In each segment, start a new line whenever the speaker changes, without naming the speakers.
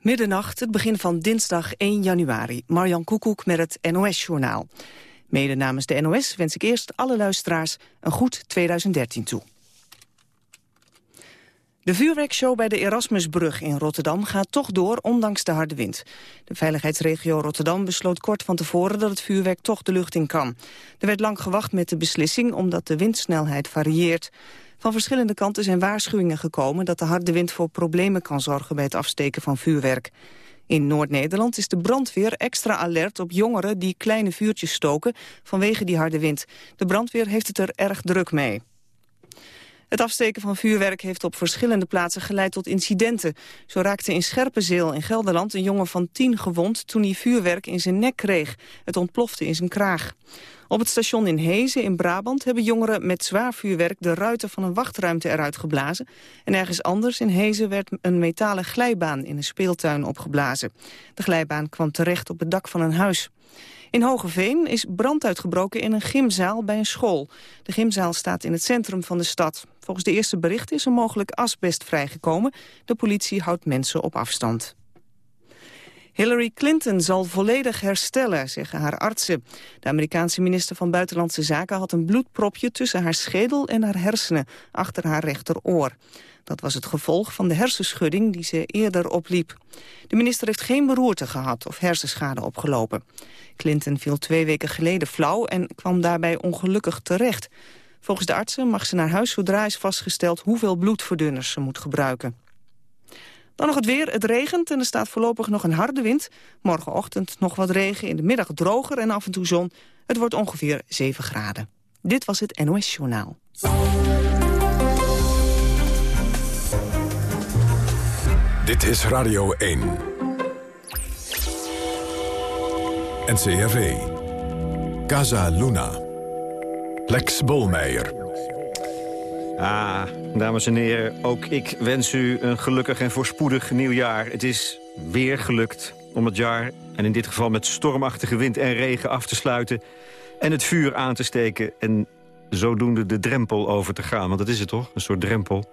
Middernacht, het begin van dinsdag 1 januari. Marjan Koekoek met het NOS-journaal. Mede namens de NOS wens ik eerst alle luisteraars een goed 2013 toe. De vuurwerkshow bij de Erasmusbrug in Rotterdam gaat toch door, ondanks de harde wind. De veiligheidsregio Rotterdam besloot kort van tevoren dat het vuurwerk toch de lucht in kan. Er werd lang gewacht met de beslissing, omdat de windsnelheid varieert. Van verschillende kanten zijn waarschuwingen gekomen dat de harde wind voor problemen kan zorgen bij het afsteken van vuurwerk. In Noord-Nederland is de brandweer extra alert op jongeren die kleine vuurtjes stoken vanwege die harde wind. De brandweer heeft het er erg druk mee. Het afsteken van vuurwerk heeft op verschillende plaatsen geleid tot incidenten. Zo raakte in Scherpenzeel in Gelderland een jongen van tien gewond toen hij vuurwerk in zijn nek kreeg. Het ontplofte in zijn kraag. Op het station in Hezen in Brabant hebben jongeren met zwaar vuurwerk de ruiten van een wachtruimte eruit geblazen. En ergens anders in Hezen werd een metalen glijbaan in een speeltuin opgeblazen. De glijbaan kwam terecht op het dak van een huis. In Hogeveen is brand uitgebroken in een gymzaal bij een school. De gymzaal staat in het centrum van de stad. Volgens de eerste berichten is er mogelijk asbest vrijgekomen. De politie houdt mensen op afstand. Hillary Clinton zal volledig herstellen, zeggen haar artsen. De Amerikaanse minister van Buitenlandse Zaken had een bloedpropje tussen haar schedel en haar hersenen, achter haar rechteroor. Dat was het gevolg van de hersenschudding die ze eerder opliep. De minister heeft geen beroerte gehad of hersenschade opgelopen. Clinton viel twee weken geleden flauw en kwam daarbij ongelukkig terecht. Volgens de artsen mag ze naar huis zodra is vastgesteld hoeveel bloedverdunners ze moet gebruiken. Dan nog het weer. Het regent en er staat voorlopig nog een harde wind. Morgenochtend nog wat regen, in de middag droger en af en toe zon. Het wordt ongeveer 7 graden. Dit was het NOS Journaal.
Dit is Radio 1. NCRV. Casa Luna. Lex Bolmeijer.
Ah, dames en heren, ook ik wens u een gelukkig en voorspoedig nieuwjaar. Het is weer gelukt om het jaar, en in dit geval met stormachtige wind en regen af te sluiten... en het vuur aan te steken en zodoende de drempel over te gaan. Want dat is het toch, een soort drempel.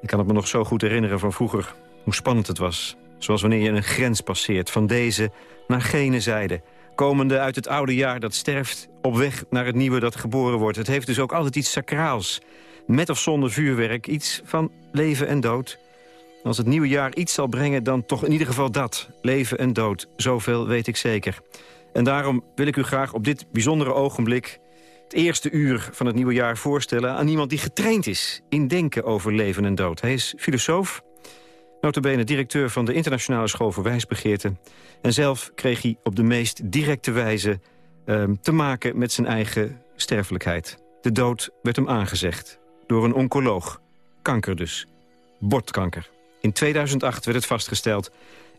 Ik kan het me nog zo goed herinneren van vroeger, hoe spannend het was. Zoals wanneer je een grens passeert, van deze naar gene zijde komende uit het oude jaar dat sterft... op weg naar het nieuwe dat geboren wordt. Het heeft dus ook altijd iets sacraals met of zonder vuurwerk, iets van leven en dood. Als het nieuwe jaar iets zal brengen, dan toch in ieder geval dat. Leven en dood, zoveel weet ik zeker. En daarom wil ik u graag op dit bijzondere ogenblik... het eerste uur van het nieuwe jaar voorstellen... aan iemand die getraind is in denken over leven en dood. Hij is filosoof, notabene directeur van de Internationale School voor Wijsbegeerte... en zelf kreeg hij op de meest directe wijze ehm, te maken met zijn eigen sterfelijkheid. De dood werd hem aangezegd door een oncoloog. Kanker dus. Bordkanker. In 2008 werd het vastgesteld.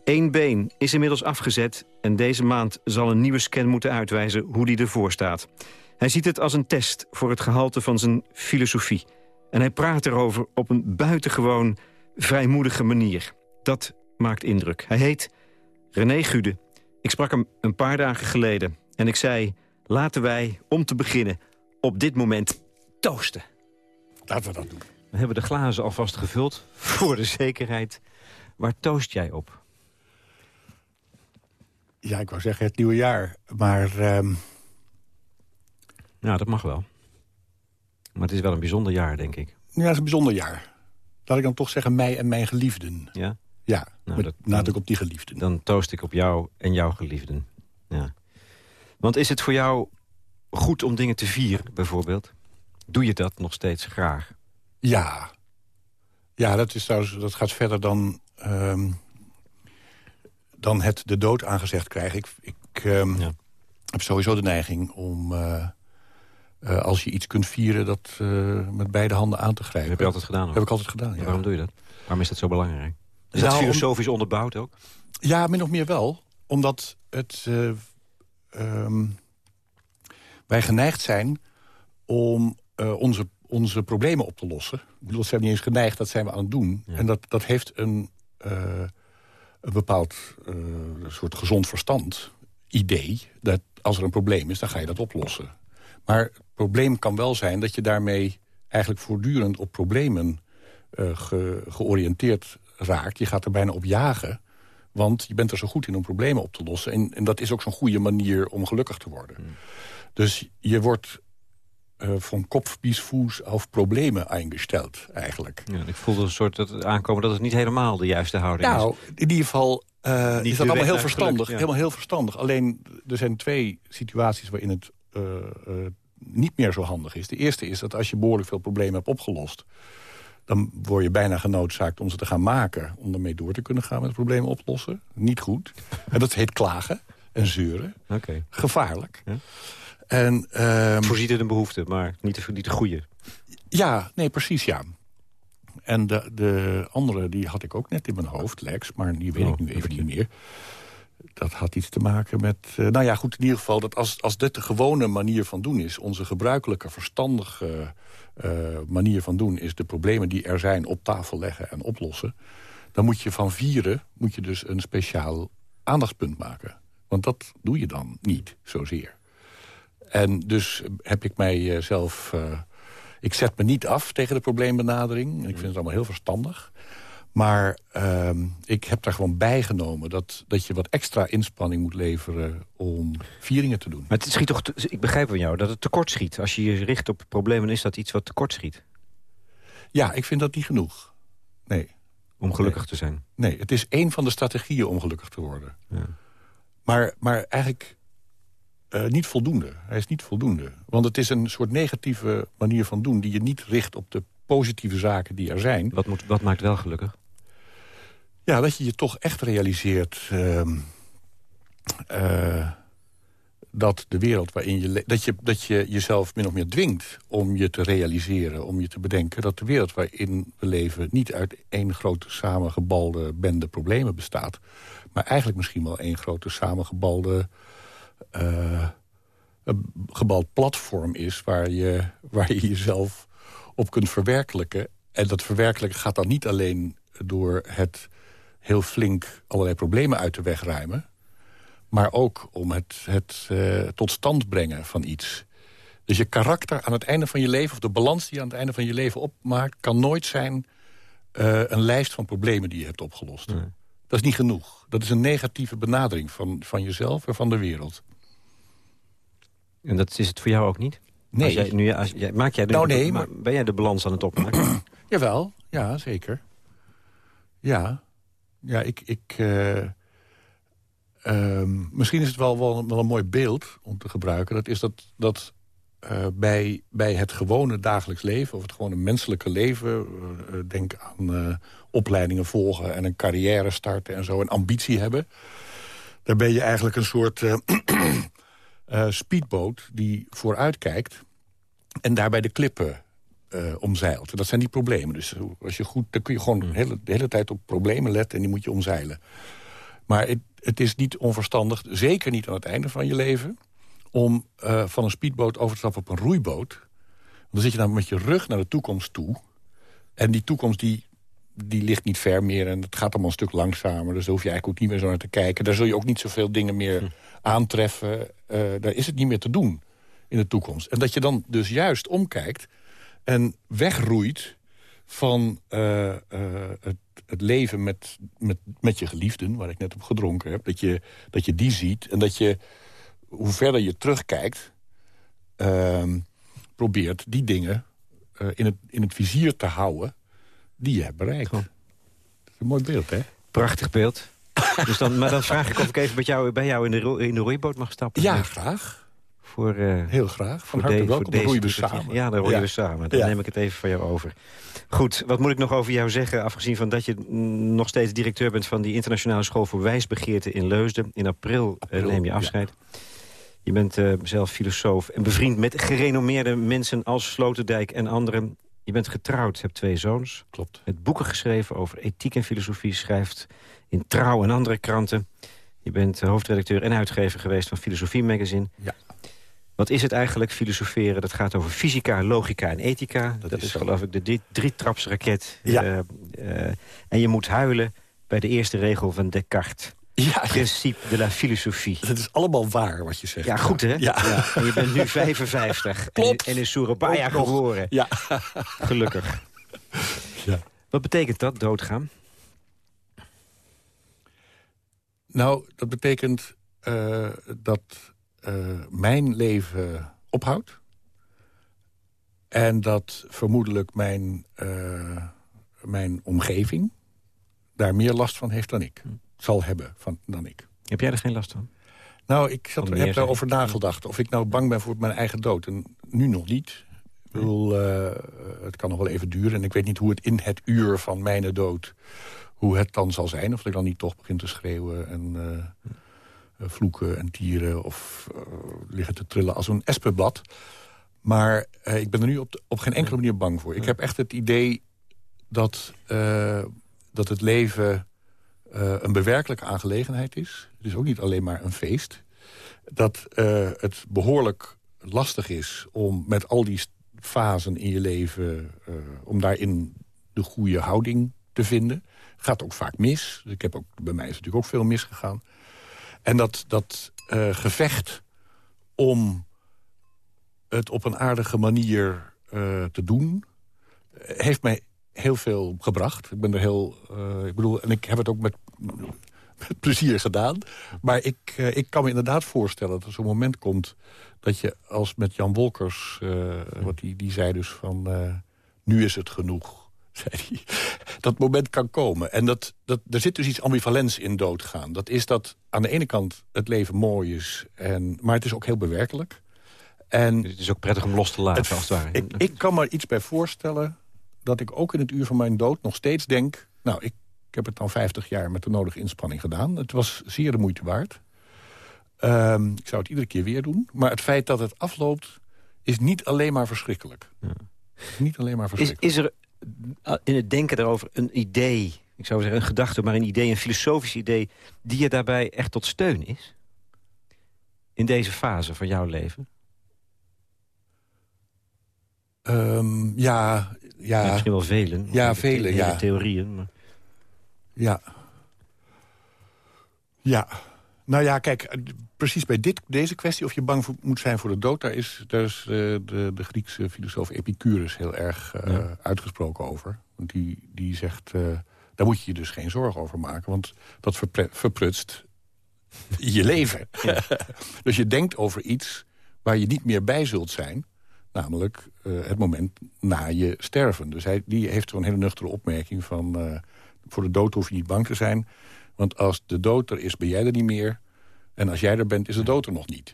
Eén been is inmiddels afgezet en deze maand zal een nieuwe scan moeten uitwijzen hoe die ervoor staat. Hij ziet het als een test voor het gehalte van zijn filosofie. En hij praat erover op een buitengewoon vrijmoedige manier. Dat maakt indruk. Hij heet René Gude. Ik sprak hem een paar dagen geleden en ik zei... laten wij, om te beginnen, op dit moment toosten.
Laten we dat doen.
We hebben de glazen alvast gevuld, voor de zekerheid. Waar toost jij op?
Ja, ik wou zeggen het nieuwe jaar. Maar... Um...
Ja, dat mag wel. Maar het is wel een bijzonder jaar, denk ik.
Ja, het is een bijzonder jaar. Laat ik dan toch zeggen mij en mijn geliefden.
Ja?
Ja, nou, ik op die geliefden.
Dan toost ik op jou en jouw geliefden. Ja. Want is het voor jou goed om dingen te vieren, bijvoorbeeld? Doe je dat nog steeds graag?
Ja. Ja, dat, is trouwens, dat gaat verder dan, um, dan het de dood aangezegd krijgen. Ik, ik um, ja. heb sowieso de neiging om... Uh, uh, als je iets kunt vieren, dat uh, met beide handen aan te grijpen. Dat
heb je altijd gedaan? Hoor.
Heb ik altijd gedaan, ja.
Waarom doe je dat? Waarom is dat zo belangrijk? Is nou, dat filosofisch om... onderbouwd ook?
Ja, min of meer wel. Omdat het... Um, wij geneigd zijn om onze, onze problemen op te lossen. Ik bedoel, dat zijn we niet eens geneigd, dat zijn we aan het doen. En dat, dat heeft een, een bepaald soort gezond verstand idee... dat als er een probleem is, dan ga je dat oplossen. Maar probleem kan wel zijn dat je daarmee eigenlijk voortdurend op problemen ge, georiënteerd raakt. Je gaat er bijna op jagen Want je bent er zo goed in om problemen op te lossen. En, en dat is ook zo'n goede manier om gelukkig te worden.
Hmm.
Dus je wordt uh, van kop bis voes auf problemen ingesteld, eigenlijk.
Ja, ik voelde een soort dat aankomen dat het niet helemaal de juiste houding
nou,
is.
in ieder geval uh, is dat allemaal heel verstandig.
Geluk, ja.
Helemaal heel verstandig. Alleen, er zijn twee situaties waarin het uh, niet meer zo handig is. De eerste is dat als je behoorlijk veel problemen hebt opgelost... dan word je bijna genoodzaakt om ze te gaan maken... om ermee door te kunnen gaan met problemen oplossen. Niet goed. En dat heet klagen en zeuren.
Okay.
Gevaarlijk.
Ja.
En, um,
Voorziet het een behoefte, maar niet de, niet de goede.
Ja, nee, precies, ja. En de, de andere, die had ik ook net in mijn hoofd, Lex... maar die weet
Oh,
ik nu even niet meer. Dat had iets te maken met... Uh, nou ja, goed, in ieder geval, dat als, als dit de gewone manier van doen is... onze gebruikelijke, verstandige uh, manier van doen... is de problemen die er zijn op tafel leggen en oplossen... dan moet je van vieren moet je dus een speciaal aandachtspunt maken. Want dat doe je dan niet zozeer. En dus heb ik mijzelf... Uh, ik zet me niet af tegen de probleembenadering. Ik vind het allemaal heel verstandig. Maar uh, ik heb daar gewoon bijgenomen dat, dat je wat extra inspanning moet leveren om vieringen te doen.
Maar het schiet toch, ik begrijp van jou dat het tekort schiet. Als je je richt op problemen, is dat iets wat tekort schiet.
Ja, ik vind dat niet genoeg. Nee.
Om gelukkig
nee.
te zijn.
Nee, het is één van de strategieën om gelukkig te worden.
Ja.
Maar, maar eigenlijk uh, niet voldoende. Hij is niet voldoende. Want het is een soort negatieve manier van doen... die je niet richt op de positieve zaken die er zijn.
Wat, moet, wat maakt wel gelukkig?
Ja, dat je je toch echt realiseert... Uh, uh, dat de wereld waarin je... dat je, dat je jezelf min of meer dwingt om je te realiseren... om je te bedenken dat de wereld waarin we leven... niet uit één grote samengebalde bende problemen bestaat... maar eigenlijk misschien wel één grote samengebalde... Uh, gebald platform is waar je, waar je jezelf op kunt verwerkelijken. En dat verwerkelijken gaat dan niet alleen door het heel flink allerlei problemen uit de weg ruimen... maar ook om het, het uh, tot stand brengen van iets. Dus je karakter aan het einde van je leven... of de balans die je aan het einde van je leven opmaakt... kan nooit zijn uh, een lijst van problemen die je hebt opgelost.
Nee.
Dat is niet genoeg. Dat is een negatieve benadering van, van jezelf en van de wereld.
En dat is het voor jou ook niet?
Nee.
Als jij, nu, als, jij, maak jij de,
nou, nee,
maar... Ben jij de balans aan het opmaken?
Jawel, ja, zeker. Ja, ja ik... ik uh, um, misschien is het wel, wel, een mooi beeld om te gebruiken. Dat is dat, dat uh, bij, bij het gewone dagelijks leven... of het gewone menselijke leven... Uh, denk aan opleidingen volgen en een carrière starten en zo... en ambitie hebben... daar ben je eigenlijk een soort uh, speedboot die vooruitkijkt... en daarbij de klippen uh, omzeilt. Dat zijn die problemen. Dus als je goed, dan kun je gewoon de hele, de hele tijd op problemen letten... en die moet je omzeilen. Maar het, het is niet onverstandig, zeker niet aan het einde van je leven... om uh, van een speedboot over te stappen op een roeiboot. Want dan zit je dan met je rug naar de toekomst toe... en die toekomst die, die ligt niet ver meer en het gaat allemaal een stuk langzamer. Dus daar hoef je eigenlijk ook niet meer zo naar te kijken. Daar zul je ook niet zoveel dingen meer hm. aantreffen. Uh, daar is het niet meer te doen in de toekomst. En dat je dan dus juist omkijkt en wegroeit van uh, uh, het, het, leven met, met, met je geliefden... waar ik net op gedronken heb, dat je, dat je die ziet... en dat je, hoe verder je terugkijkt... Ehm, probeert die dingen in, het, in het vizier te houden die je hebt bereikt. Dat is een mooi beeld, hè?
Prachtig beeld. dus dan, maar dan vraag ik of ik even met jou, bij jou in de, in de roeiboot mag stappen.
Ja, graag.
Voor, uh,
Heel graag. Van harte welkom. Dan roeien we samen.
Ja, dan roeien we samen. Dan neem ik het even van jou over. Goed, wat moet ik nog over jou zeggen... afgezien van dat je nog steeds directeur bent... van die internationale school voor wijsbegeerte in Leusden. In april, april uh, neem je afscheid. Je bent uh, zelf filosoof en bevriend met gerenommeerde mensen... als Sloterdijk en anderen. Je bent getrouwd, hebt twee zoons.
Klopt.
Hebt boeken geschreven over ethiek en filosofie. Schrijft in Trouw en andere kranten. Je bent hoofdredacteur en uitgever geweest van Filosofie Magazine.
Ja.
Wat is het eigenlijk, filosoferen? Dat gaat over fysica, logica en ethica. Dat, dat is, geloof ik de drietrapsraket.
Ja.
Uh, uh, en je moet huilen bij de eerste regel van Descartes.
Ja,
Principe de la philosophie.
Dat is allemaal waar wat je zegt.
Ja, goed hè?
Ja.
ja. En je bent nu 55.
Klopt.
En, en in Surabaya geboren.
Ja.
Gelukkig.
Ja.
Wat betekent dat, doodgaan?
Nou, dat betekent uh, dat mijn leven ophoudt. En dat vermoedelijk mijn, uh, mijn omgeving daar meer last van heeft dan ik. Hm. Zal hebben van, dan ik.
Heb jij er geen last van?
Nou, ik zat, heb daarover nagedacht. Of ik nou bang ben voor mijn eigen dood. En nu nog niet. Ik bedoel, uh, het kan nog wel even duren. En ik weet niet hoe het in het uur van mijn dood... hoe het dan zal zijn. Of ik dan niet toch begin te schreeuwen en uh, vloeken en tieren... of uh, liggen te trillen als een espenblad. Maar ik ben er nu op, op geen enkele manier bang voor. Ik heb echt het idee dat, dat het leven een bewerkelijke aangelegenheid is. Het is ook niet alleen maar een feest. Dat het behoorlijk lastig is om met al die fasen in je leven... Uh, om daarin de goede houding te vinden. Gaat ook vaak mis. Ik heb ook, bij mij is het natuurlijk ook veel misgegaan. En dat, dat uh, gevecht om het op een aardige manier uh, te doen... heeft mij heel veel gebracht. Ik ben er heel... ik bedoel, en ik heb het ook met plezier gedaan. Maar ik, ik kan me inderdaad voorstellen dat er zo'n moment komt... dat je als met Jan Wolkers, wat die, die zei dus van... Nu is het genoeg, zei hij. Dat moment kan komen. En dat, dat, er zit dus iets ambivalents in doodgaan. Dat is dat aan de ene kant het leven mooi is... En, maar het is ook heel bewerkelijk.
En het is ook prettig om los te laten, het, als het ware.
Ik, ik kan me iets bij voorstellen dat ik ook in het uur van mijn dood nog steeds denk... nou, ik ik heb het dan 50 jaar met de nodige inspanning gedaan. Het was zeer de moeite waard. Um, ik zou het iedere keer weer doen. Maar het feit dat het afloopt is niet alleen maar verschrikkelijk. Ja. Niet alleen maar verschrikkelijk.
Is, is er in het denken daarover een idee, ik zou zeggen een gedachte... maar een idee, een filosofisch idee... die je daarbij echt tot steun is? In deze fase van jouw leven?
Um, ja, ja, ja.
Misschien wel velen.
Ja, velen, ja.
theorieën. Maar...
Ja. Ja. Nou ja, kijk, precies bij dit, deze kwestie... of je bang voor, moet zijn voor de dood... daar is, daar is uh, de, de Griekse filosoof Epicurus heel erg uh, ja. uitgesproken over. Want die, die zegt, uh, daar moet je je dus geen zorgen over maken... want dat verprutst je leven. Ja. dus je denkt over iets waar je niet meer bij zult zijn... namelijk het moment na je sterven. Dus hij, die heeft zo'n hele nuchtere opmerking van voor de dood hoef je niet bang te zijn. Want als de dood er is, ben jij er niet meer. En als jij er bent, is de dood er nog niet.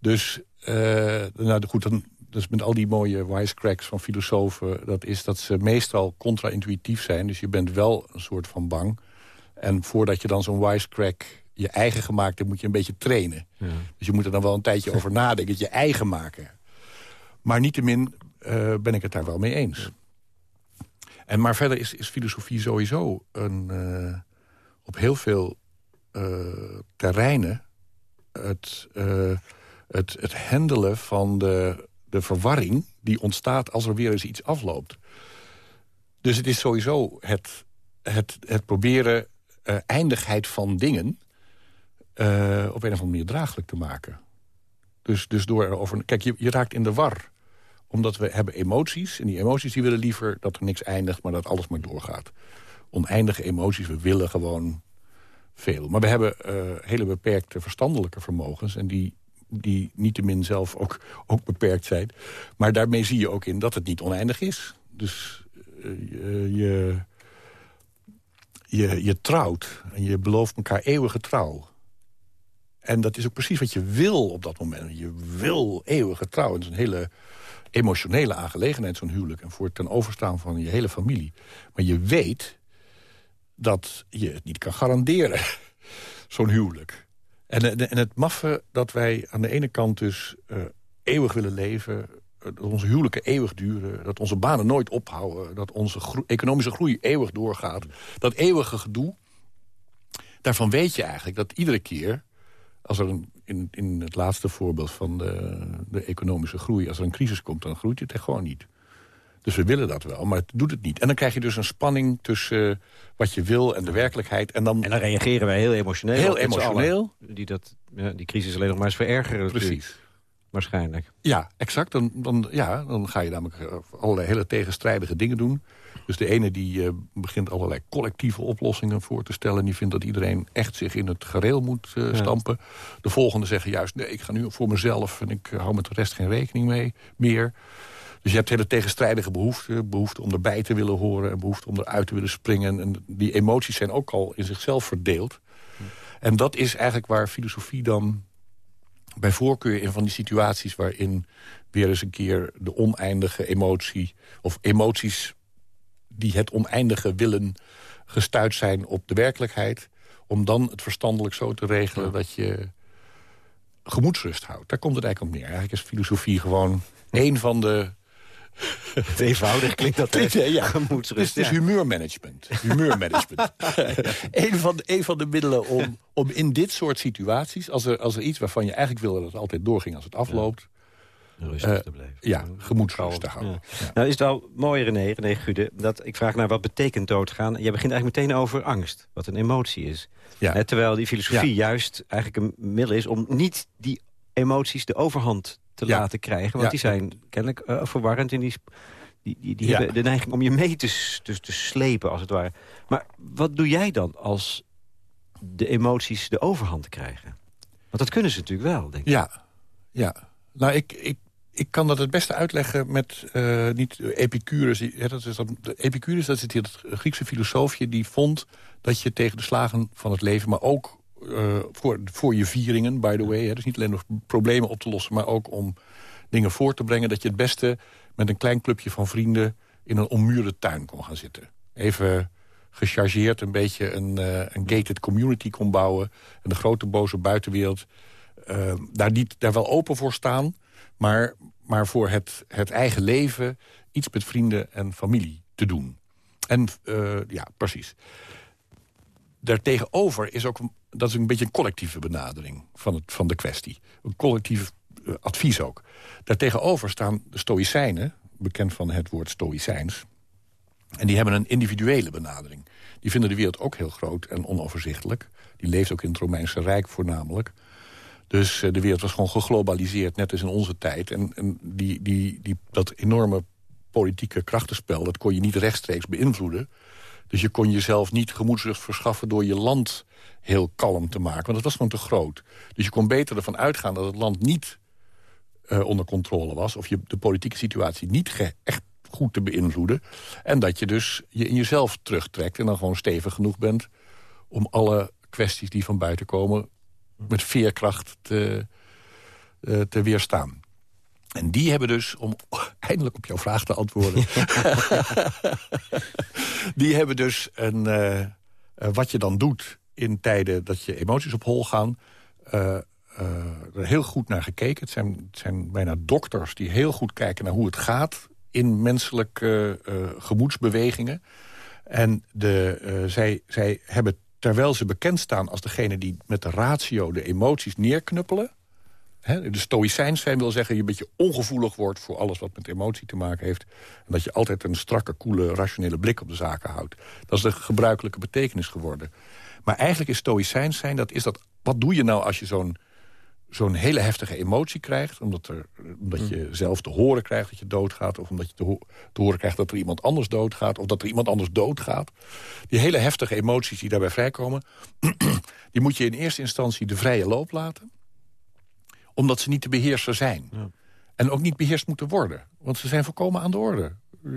Dus, uh, nou goed, dan, dus met al die mooie wisecracks van filosofen... dat is dat ze meestal contra-intuïtief zijn. Dus je bent wel een soort van bang. En voordat je dan zo'n wisecrack je eigen gemaakt hebt... moet je een beetje trainen. Ja. Dus je moet er dan wel een tijdje over nadenken. Je eigen maken. Maar niettemin uh, ben ik het daar wel mee eens. En maar verder is, is filosofie sowieso een, uh, op heel veel terreinen... Het, uh, het, het handelen van de, de verwarring die ontstaat als er weer eens iets afloopt. Dus het is sowieso het, het, het proberen eindigheid van dingen... op een of andere manier draaglijk te maken. Dus, dus door erover... Kijk, je, je raakt in de war omdat we hebben emoties. En die emoties die willen liever dat er niks eindigt, maar dat alles maar doorgaat. Oneindige emoties, we willen gewoon veel. Maar we hebben uh, hele beperkte verstandelijke vermogens... en die, die niettemin zelf ook, ook beperkt zijn. Maar daarmee zie je ook in dat het niet oneindig is. Dus uh, je, je, je trouwt en je belooft elkaar eeuwige trouw. En dat is ook precies wat je wil op dat moment. Je wil eeuwige trouw. Het is een hele emotionele aangelegenheid, zo'n huwelijk. En voor ten overstaan van je hele familie. Maar je weet dat je het niet kan garanderen, zo'n huwelijk. En, en het maffe dat wij aan de ene kant dus uh, eeuwig willen leven... Eh, dat onze huwelijken eeuwig duren, dat onze banen nooit ophouden... dat onze economische groei eeuwig doorgaat. Dat eeuwige gedoe, daarvan weet je eigenlijk dat iedere keer... als er een in, in het laatste voorbeeld van de, de economische groei... als er een crisis komt, dan groeit het echt gewoon niet. Dus we willen dat wel, maar het doet het niet. En dan krijg je dus een spanning tussen uh, wat je wil en de werkelijkheid. En dan,
en dan reageren wij heel emotioneel.
Heel emotioneel.
Die, dat, ja, die crisis alleen nog maar eens verergeren.
Precies.
Waarschijnlijk.
Ja, exact. Dan, dan, ja, dan ga je namelijk eh, allerlei hele tegenstrijdige dingen doen. Dus de ene die uh, begint allerlei collectieve oplossingen voor te stellen... die vindt dat iedereen echt zich in het gereel moet uh, stampen. De volgende zeggen juist, nee, ik ga nu voor mezelf... en ik hou met de rest geen rekening mee meer... Dus je hebt hele tegenstrijdige behoeften. Behoefte om erbij te willen horen en behoefte om eruit te willen springen. En die emoties zijn ook al in zichzelf verdeeld. En dat is eigenlijk waar filosofie dan bij voorkeur in van die situaties... waarin weer eens een keer de oneindige emotie... of emoties die het oneindige willen gestuurd zijn op de werkelijkheid... om dan het verstandelijk zo te regelen dat je gemoedsrust houdt. Daar komt het eigenlijk op neer. Eigenlijk is filosofie gewoon een van de
het eenvoudig klinkt dat, klinkt,
ja. gemoedsrust. Het is, ja. humeurmanagement. humeurmanagement. een, van een van de middelen om, om in dit soort situaties... Als er, als er iets waarvan je eigenlijk wilde dat het altijd doorging als het afloopt...
Rustig uh, te blijven.
Ja, gemoedsrust te houden.
Ja. Nou is het wel mooi, René, René Gude, dat ik vraag naar wat betekent doodgaan. Je begint eigenlijk meteen over angst, wat een emotie is. Ja. terwijl die filosofie juist eigenlijk een middel is... om niet die emoties de overhand te laten krijgen. Want die zijn kennelijk uh, verwarrend en die, die, die, die hebben de neiging om je mee te, te, te slepen, als het ware. Maar wat doe jij dan als de emoties de overhand krijgen? Want dat kunnen ze natuurlijk wel, denk ik.
Ja, ja. Nou, ik, ik, ik kan dat het beste uitleggen met uh, niet Epicurus. Ja, dat is dat, Epicurus, dat is het Griekse filosoofje... die vond dat je tegen de slagen van het leven... maar ook uh, voor, voor je vieringen, by the way. Hè. Dus niet alleen om problemen op te lossen, maar ook om dingen voor te brengen... dat je het beste met een klein clubje van vrienden in een ommuurde tuin kon gaan zitten. Even gechargeerd een beetje een, uh, een gated community kon bouwen... en de grote boze buitenwereld uh, daar, niet, daar wel open voor staan... maar, maar voor het, het eigen leven iets met vrienden en familie te doen. En ja, precies daartegenover is ook dat is een beetje een collectieve benadering van, het, van de kwestie. Een collectief uh, advies ook. Daartegenover staan de stoïcijnen, bekend van het woord stoïcijns. En die hebben een individuele benadering. Die vinden de wereld ook heel groot en onoverzichtelijk. Die leeft ook in het Romeinse Rijk voornamelijk. Dus uh, de wereld was gewoon geglobaliseerd, net als in onze tijd. En, en die, die, die, dat enorme politieke krachtenspel... dat kon je niet rechtstreeks beïnvloeden. Dus je kon jezelf niet gemoedsrust verschaffen door je land heel kalm te maken. Want dat was gewoon te groot. Dus je kon beter ervan uitgaan dat het land niet uh, onder controle was... of je de politieke situatie niet echt goed te beïnvloeden. En dat je dus je in jezelf terugtrekt en dan gewoon stevig genoeg bent... om alle kwesties die van buiten komen met veerkracht te, uh, te weerstaan. En die hebben dus, om eindelijk op jouw vraag te antwoorden... die hebben dus een, uh, wat je dan doet in tijden dat je emoties op hol gaan... Uh, er heel goed naar gekeken. Het zijn, het zijn bijna dokters die heel goed kijken naar hoe het gaat... in menselijke gemoedsbewegingen. En de, zij, zij hebben, terwijl ze bekend staan als degene die met de ratio de emoties neerknuppelen de stoïcijns zijn wil zeggen... je een beetje ongevoelig wordt voor alles wat met emotie te maken heeft. En dat je altijd een strakke, koele, rationele blik op de zaken houdt. Dat is de gebruikelijke betekenis geworden. Maar eigenlijk is stoïcijns zijn, dat is dat... wat doe je nou als je zo'n zo'n hele heftige emotie krijgt... Omdat, er, omdat je zelf te horen krijgt dat je doodgaat... of omdat je te, te, horen krijgt dat er iemand anders doodgaat... of dat er iemand anders doodgaat. Die hele heftige emoties die daarbij vrijkomen... die moet je in eerste instantie de vrije loop laten omdat ze niet te beheersen zijn. Ja. En ook niet beheerst moeten worden. Want ze zijn volkomen aan de orde.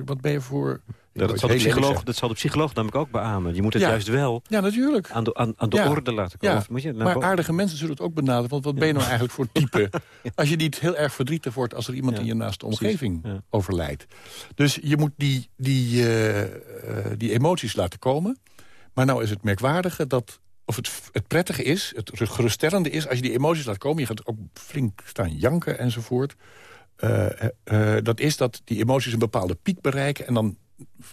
Wat ben je voor...
Ja, dat, zal de psycholoog, dat zal de psycholoog namelijk ook beamen. Je moet het juist wel
ja, natuurlijk.
aan de, aan, aan de orde laten komen.
Moet je maar aardige mensen zullen het ook benaderen. Want wat ben je nou eigenlijk voor type? Als je niet heel erg verdrietig wordt... als er iemand in je naaste omgeving overlijdt. Dus je moet die, die, uh, die emoties laten komen. Maar nou is het merkwaardige dat of het, het prettige is, het geruststellende is... als je die emoties laat komen, je gaat ook flink staan janken enzovoort... Uh, uh, dat is dat die emoties een bepaalde piek bereiken... en dan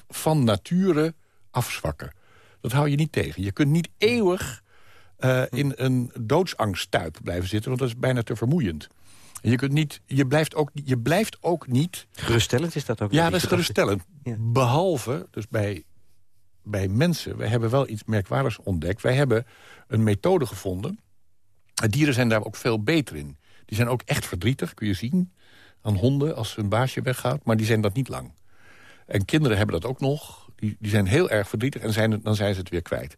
van nature afzwakken. Dat hou je niet tegen. Je kunt niet eeuwig uh, in een doodsangststuip blijven zitten... want dat is bijna te vermoeiend. En je, kunt niet, je, blijft ook, je blijft ook niet...
Geruststellend is dat ook?
Ja, dat is geruststellend. Behalve, dus bij bij mensen, wij hebben wel iets merkwaardigs ontdekt. Wij hebben een methode gevonden. Dieren zijn daar ook veel beter in. Die zijn ook echt verdrietig, kun je zien aan honden als hun baasje weggaat. Maar die zijn dat niet lang. En kinderen hebben dat ook nog. Die, die zijn heel erg verdrietig en zijn, dan zijn ze het weer kwijt.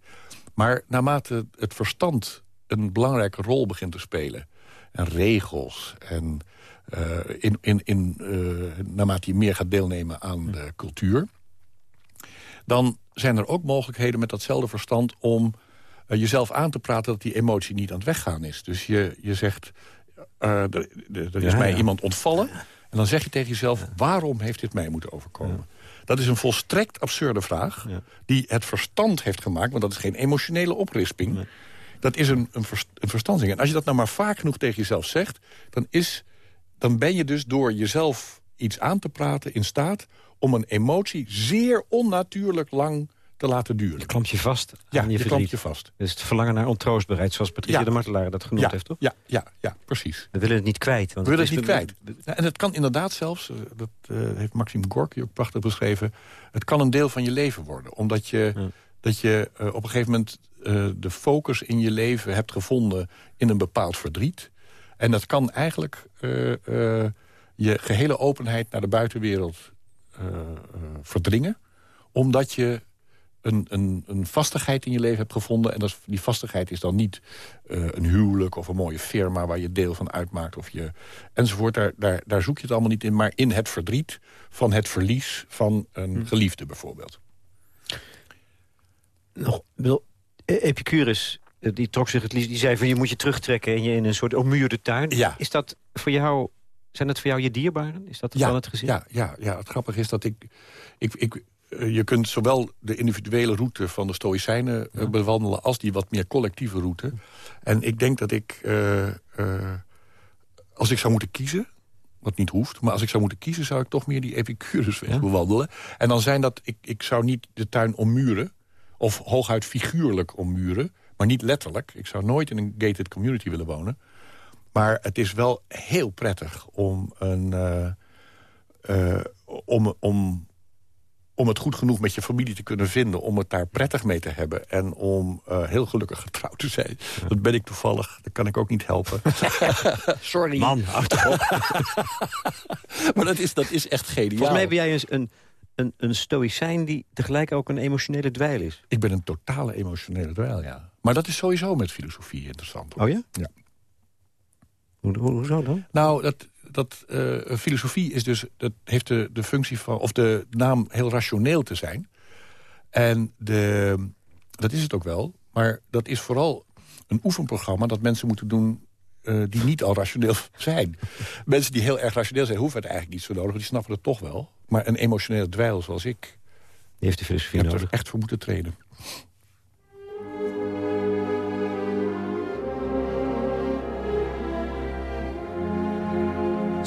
Maar naarmate het verstand een belangrijke rol begint te spelen... en regels en uh, in, in, in, uh, naarmate je meer gaat deelnemen aan de cultuur... dan zijn er ook mogelijkheden met datzelfde verstand... om uh, jezelf aan te praten dat die emotie niet aan het weggaan is. Dus je, je zegt, er, er is mij iemand ontvallen... en dan zeg je tegen jezelf, waarom heeft dit mij moeten overkomen? Dat is een volstrekt absurde vraag... die het verstand heeft gemaakt, want dat is geen emotionele oprisping... Dat is een, een, een verstandsding. En als je dat nou maar vaak genoeg tegen jezelf zegt... dan, is, dan ben je dus door jezelf iets aan te praten in staat... om een emotie zeer onnatuurlijk lang te laten duren.
Je klampt je vast
ja,
je, je
klampt je vast.
Dus het verlangen naar ontroostbaarheid, zoals Patricia de Martelaar dat genoemd heeft, toch?
Ja, ja, ja, precies.
We willen het niet kwijt.
Want We willen het, niet kwijt. en het kan inderdaad zelfs, eh, dat uh, heeft Maxime Gorky ook prachtig beschreven... het kan een deel van je leven worden. Omdat je, dat je uh, op een gegeven moment de focus in je leven hebt gevonden... in een bepaald verdriet. En dat kan eigenlijk je gehele openheid naar de buitenwereld verdringen omdat je een, een, een vastigheid in je leven hebt gevonden. En dat, die vastigheid is dan niet uh, een huwelijk of een mooie firma... waar je deel van uitmaakt of je, enzovoort. Daar, daar, daar zoek je het allemaal niet in. Maar in het verdriet van het verlies van een hm. geliefde bijvoorbeeld.
Nog, wil Epicurus, eh, die trok zich het liefst... die zei van je moet je terugtrekken en je in een soort ommuurde tuin.
Ja.
Is dat voor jou... Zijn het voor jou je dierbaren? Is dat
ja,
van het gezin?
Ja, ja, ja, het grappige is dat ik... ik, ik eh, je kunt zowel de individuele route van de Stoïcijnen eh, bewandelen... als die wat meer collectieve route. En ik denk dat ik, uh, uh, als ik zou moeten kiezen... wat niet hoeft, maar als ik zou moeten kiezen... zou ik toch meer die Epicurusweg ja? bewandelen. En dan zijn dat, ik, ik zou niet de tuin ommuren... of hooguit figuurlijk ommuren, maar niet letterlijk. Ik zou nooit in een gated community willen wonen. Maar het is wel heel prettig om een... om, om om het goed genoeg met je familie te kunnen vinden... om het daar prettig mee te hebben en om uh, heel gelukkig getrouwd te zijn. Dat ben ik toevallig, dat kan ik ook niet helpen. Sorry.
Man, achterop.
maar dat is, dat is echt geniaal.
Volgens mij ben jij een, een, een stoïcijn die tegelijk ook een emotionele dweil is.
Ik ben een totale emotionele dweil, ja. Maar dat is sowieso met filosofie interessant.
Hoor. Oh ja?
Ja.
Hoe, hoe, hoezo dan?
Nou, dat, dat uh, filosofie is dus, dat heeft de, de functie van, of de naam heel rationeel te zijn. En de, dat is het ook wel. Maar dat is vooral een oefenprogramma dat mensen moeten doen uh, die niet al rationeel zijn. mensen die heel erg rationeel zijn, hoeven het eigenlijk niet zo nodig. Die snappen het toch wel. Maar een emotionele dweil zoals ik...
Die heeft de filosofie nodig.
er echt voor moeten trainen.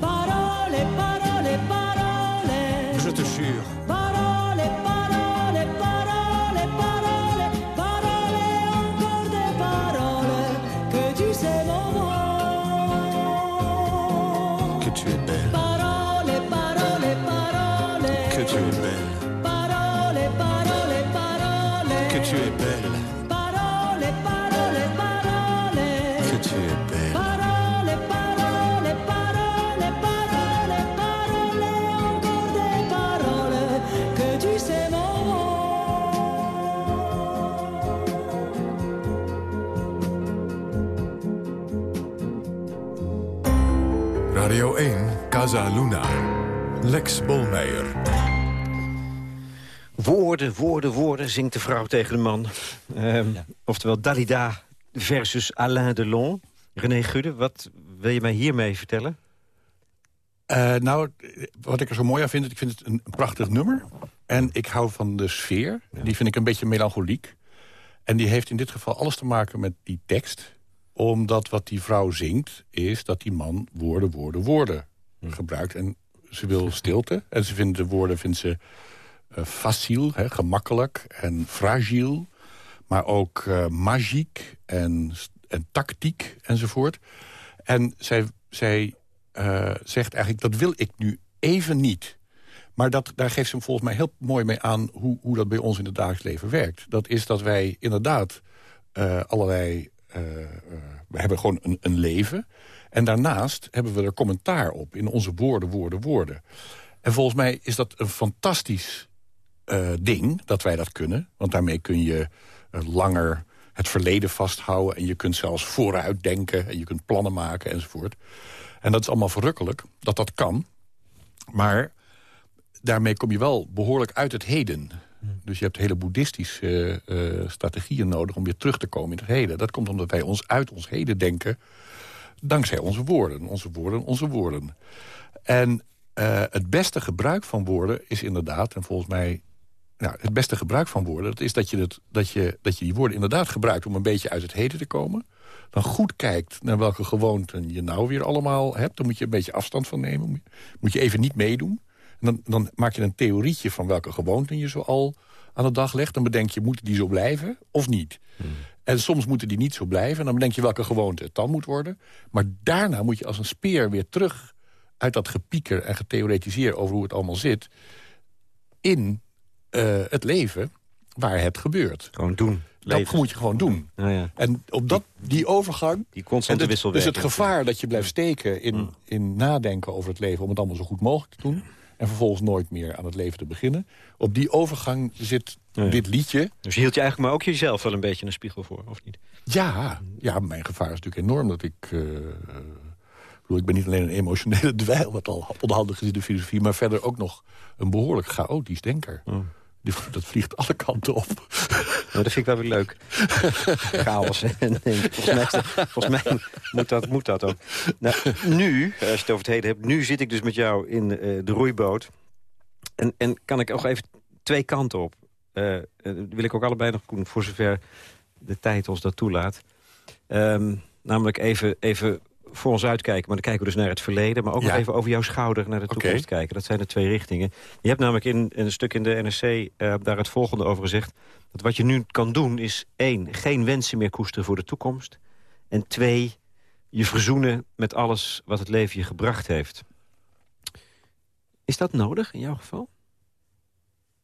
Parole,
parole.
Casa Luna. Lex Bolmeijer.
Woorden, woorden, woorden, zingt de vrouw tegen de man. Ehm, Oftewel Dalida versus Alain Delon. René Gudde, wat wil je mij hiermee vertellen?
Eh, nou, wat ik er zo mooi aan vind, ik vind het een prachtig nummer. En ik hou van de sfeer. Die vind ik een beetje melancholiek. En die heeft in dit geval alles te maken met die tekst. Omdat wat die vrouw zingt, is dat die man woorden, woorden, woorden gebruikt. En ze wil stilte. En ze vindt de woorden vindt ze eh faciel, hè, gemakkelijk en fragiel. Maar ook eh, magiek en, en tactiek enzovoort. En zij, zij eh, zegt eigenlijk, dat wil ik nu even niet. Maar dat, daar geeft ze volgens mij heel mooi mee aan... Hoe, hoe dat bij ons in het dagelijks leven werkt. Dat is dat wij inderdaad allerlei... we hebben gewoon een, een leven. En daarnaast hebben we er commentaar op in onze woorden, woorden, woorden. En volgens mij is dat een fantastisch eh, ding dat wij dat kunnen. Want daarmee kun je eh, langer het verleden vasthouden... en je kunt zelfs vooruit denken en je kunt plannen maken enzovoort. En dat is allemaal verrukkelijk, dat dat kan. Maar daarmee kom je wel behoorlijk uit het heden. Dus je hebt hele boeddhistische eh, strategieën nodig om weer terug te komen in het heden. Dat komt omdat wij ons uit ons heden denken dankzij onze woorden. Onze woorden, onze woorden. En eh, het beste gebruik van woorden is inderdaad, en volgens mij... Nou, het beste gebruik van woorden, dat is dat je, dat, je, dat je die woorden inderdaad gebruikt... om een beetje uit het heden te komen. Dan goed kijkt naar welke gewoonten je nou weer allemaal hebt. Dan moet je een beetje afstand van nemen. Moet je even niet meedoen. En dan, dan maak je een theorietje van welke gewoonten je zo al aan de dag legt. Dan bedenk je, moeten die zo blijven of niet? En soms moeten die niet zo blijven. En dan bedenk je welke gewoonte het dan moet worden. Maar daarna moet je als een speer weer terug uit dat gepieker en getheoretiseer over hoe het allemaal zit... in eh, het leven waar het gebeurt.
Gewoon doen.
Dat moet je gewoon doen.
Ja.
En op dat, die overgang...
Die constante
het- Dus
wisselwerking.
het gevaar dat je blijft steken in, in nadenken over het leven... om het allemaal zo goed mogelijk te doen... en vervolgens nooit meer aan het leven te beginnen. Op die overgang zit
Ja.
dit liedje.
Dus hield je eigenlijk maar ook jezelf wel een beetje een spiegel voor, of niet?
Ja, ja, mijn gevaar is natuurlijk enorm. Dat ik, eh, ik bedoel, ik ben niet alleen een emotionele dweil... wat al onhandig is in de filosofie... maar verder ook nog een behoorlijk chaotisch denker.
Oh.
Dat vliegt alle kanten op.
Nou, dat vind ik wel weer leuk. Chaos. Volgens, mij, volgens mij moet dat, moet dat ook. Nou, nu, als je het over het heden hebt... nu zit ik dus met jou in eh, de roeiboot. En, en kan ik nog even twee kanten op. Eh, eh, dat wil ik ook allebei nog doen, voor zover de tijd ons dat toelaat. Ehm, namelijk even, even voor ons uitkijken, maar dan kijken we dus naar het verleden... maar ook
Ja.
nog even over jouw schouder naar de toekomst kijken. Dat zijn de twee richtingen. Je hebt namelijk in, in een stuk in de NRC eh, daar het volgende over gezegd... dat wat je nu kan doen is één, geen wensen meer koesteren voor de toekomst... en twee, je verzoenen met alles wat het leven je gebracht heeft. Is dat nodig in jouw geval?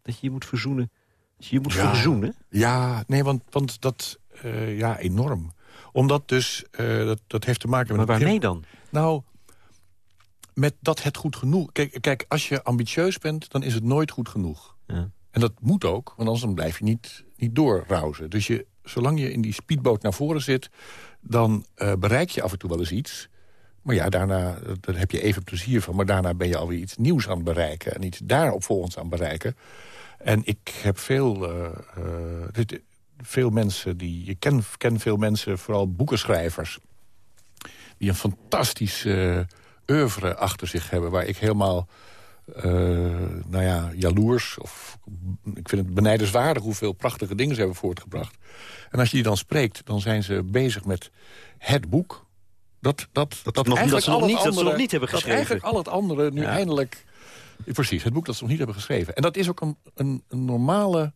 Dat je je moet verzoenen? Dat je je moet
Ja.
verzoenen?
Ja, nee, want, want dat... eh, ja, enorm. Omdat dus... eh, dat, dat heeft te maken
Maar
met...
waarmee dan?
Nou, met dat het goed genoeg... Kijk, kijk, als je ambitieus bent, dan is het nooit goed genoeg.
Ja.
En dat moet ook, want anders dan blijf je niet, niet doorrauzen. Dus je, zolang je in die speedboot naar voren zit... dan eh, bereik je af en toe wel eens iets. Maar ja, daarna daar heb je even plezier van. Maar daarna ben je alweer iets nieuws aan het bereiken. En iets daarop volgens aan het bereiken. En ik heb veel, eh, dit- veel mensen die... Ik ken, ken veel mensen, vooral boekenschrijvers... die een fantastisch eh oeuvre achter zich hebben... waar ik helemaal eh, nou ja, jaloers. Of, ik vind het benijdenswaardig hoeveel prachtige dingen ze hebben voortgebracht. En als je die dan spreekt, dan zijn ze bezig met het boek. Dat, dat, dat,
nog-
eigenlijk
dat ze nog niet- dat ze nog niet hebben
Dat
geschreven.
eigenlijk al het andere nu
Ja.
eindelijk... Precies, het boek dat ze nog niet hebben geschreven. En dat is ook een, een, een normale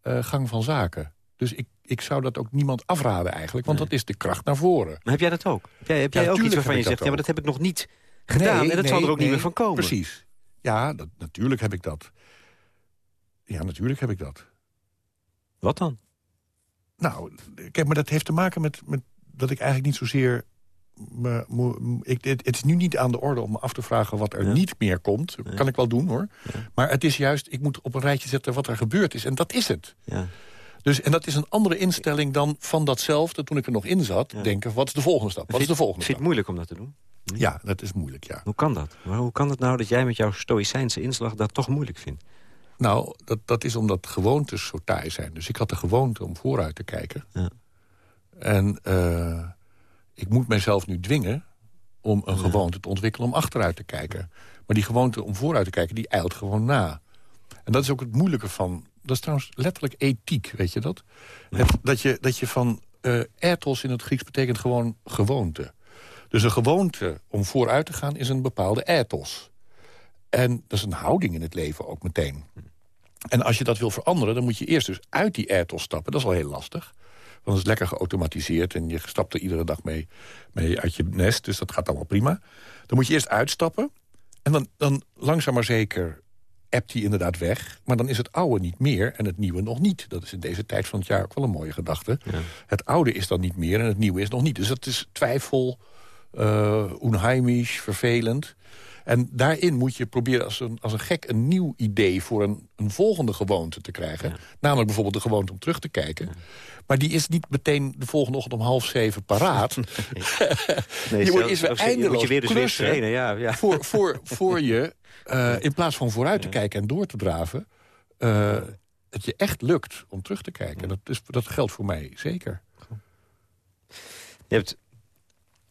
eh, gang van zaken. Dus ik, ik zou dat ook niemand afraden eigenlijk. Want dat is de kracht naar voren.
Maar heb jij dat ook? Heb jij, heb
Ja,
jij ook iets waarvan je zegt... ja, maar dat heb ik nog niet gedaan
Nee,
en dat zal er ook niet meer van komen?
Precies. Ja, dat, natuurlijk heb ik dat. Ja, natuurlijk heb ik dat.
Wat dan?
Nou, kijk, maar dat heeft te maken met, met dat ik eigenlijk niet zozeer... Me, ik, het, het is nu niet aan de orde om me af te vragen wat er
Ja.
niet meer komt. Dat kan ik wel doen, hoor. Maar het is juist, ik moet op een rijtje zetten wat er gebeurd is. En dat is het.
Ja.
Dus, en dat is een andere instelling dan van datzelfde... toen ik er nog in zat, denken, wat is de volgende stap? Wat is de volgende
je het
stap?
moeilijk om dat te doen?
Ja, dat is moeilijk, ja.
Hoe kan dat? Maar hoe kan het nou dat jij met jouw stoïcijnse inslag dat toch moeilijk vindt?
Nou, dat, dat is omdat gewoontes zo taai zijn. Dus ik had de gewoonte om vooruit te kijken.
Ja.
En eh, ik moet mijzelf nu dwingen om een gewoonte te ontwikkelen om achteruit te kijken. Maar die gewoonte om vooruit te kijken, die eilt gewoon na. En dat is ook het moeilijke van... Dat is trouwens letterlijk ethiek, weet je dat? Het, dat, je, dat je van... ethos in het Grieks betekent gewoon gewoonte. Dus een gewoonte om vooruit te gaan is een bepaalde ethos. En dat is een houding in het leven ook meteen. En als je dat wil veranderen, dan moet je eerst dus uit die ethos stappen. Dat is al heel lastig. Het is lekker geautomatiseerd en je stapt er iedere dag mee, mee uit je nest. Dus dat gaat allemaal prima. Dan moet je eerst uitstappen. En dan, dan langzaam maar zeker appt die inderdaad weg. Maar dan is het oude niet meer en het nieuwe nog niet. Dat is in deze tijd van het jaar ook wel een mooie gedachte. Het oude is dan niet meer en het nieuwe is nog niet. Dus dat is twijfel, eh onheimisch, vervelend. En daarin moet je proberen als een, als een gek een nieuw idee... voor een, een volgende gewoonte te krijgen. Namelijk bijvoorbeeld de gewoonte om terug te kijken. Maar die is niet meteen de volgende ochtend om half zeven paraat.
Nee,
je moet
zelfs-
eerst weer eindeloos
moet je weer dus weer trainen, ja, ja.
Voor, voor, voor je, eh, in plaats van vooruit te kijken en door te draven... eh, het je echt lukt om terug te kijken. Dat, is, dat geldt voor mij zeker.
Je hebt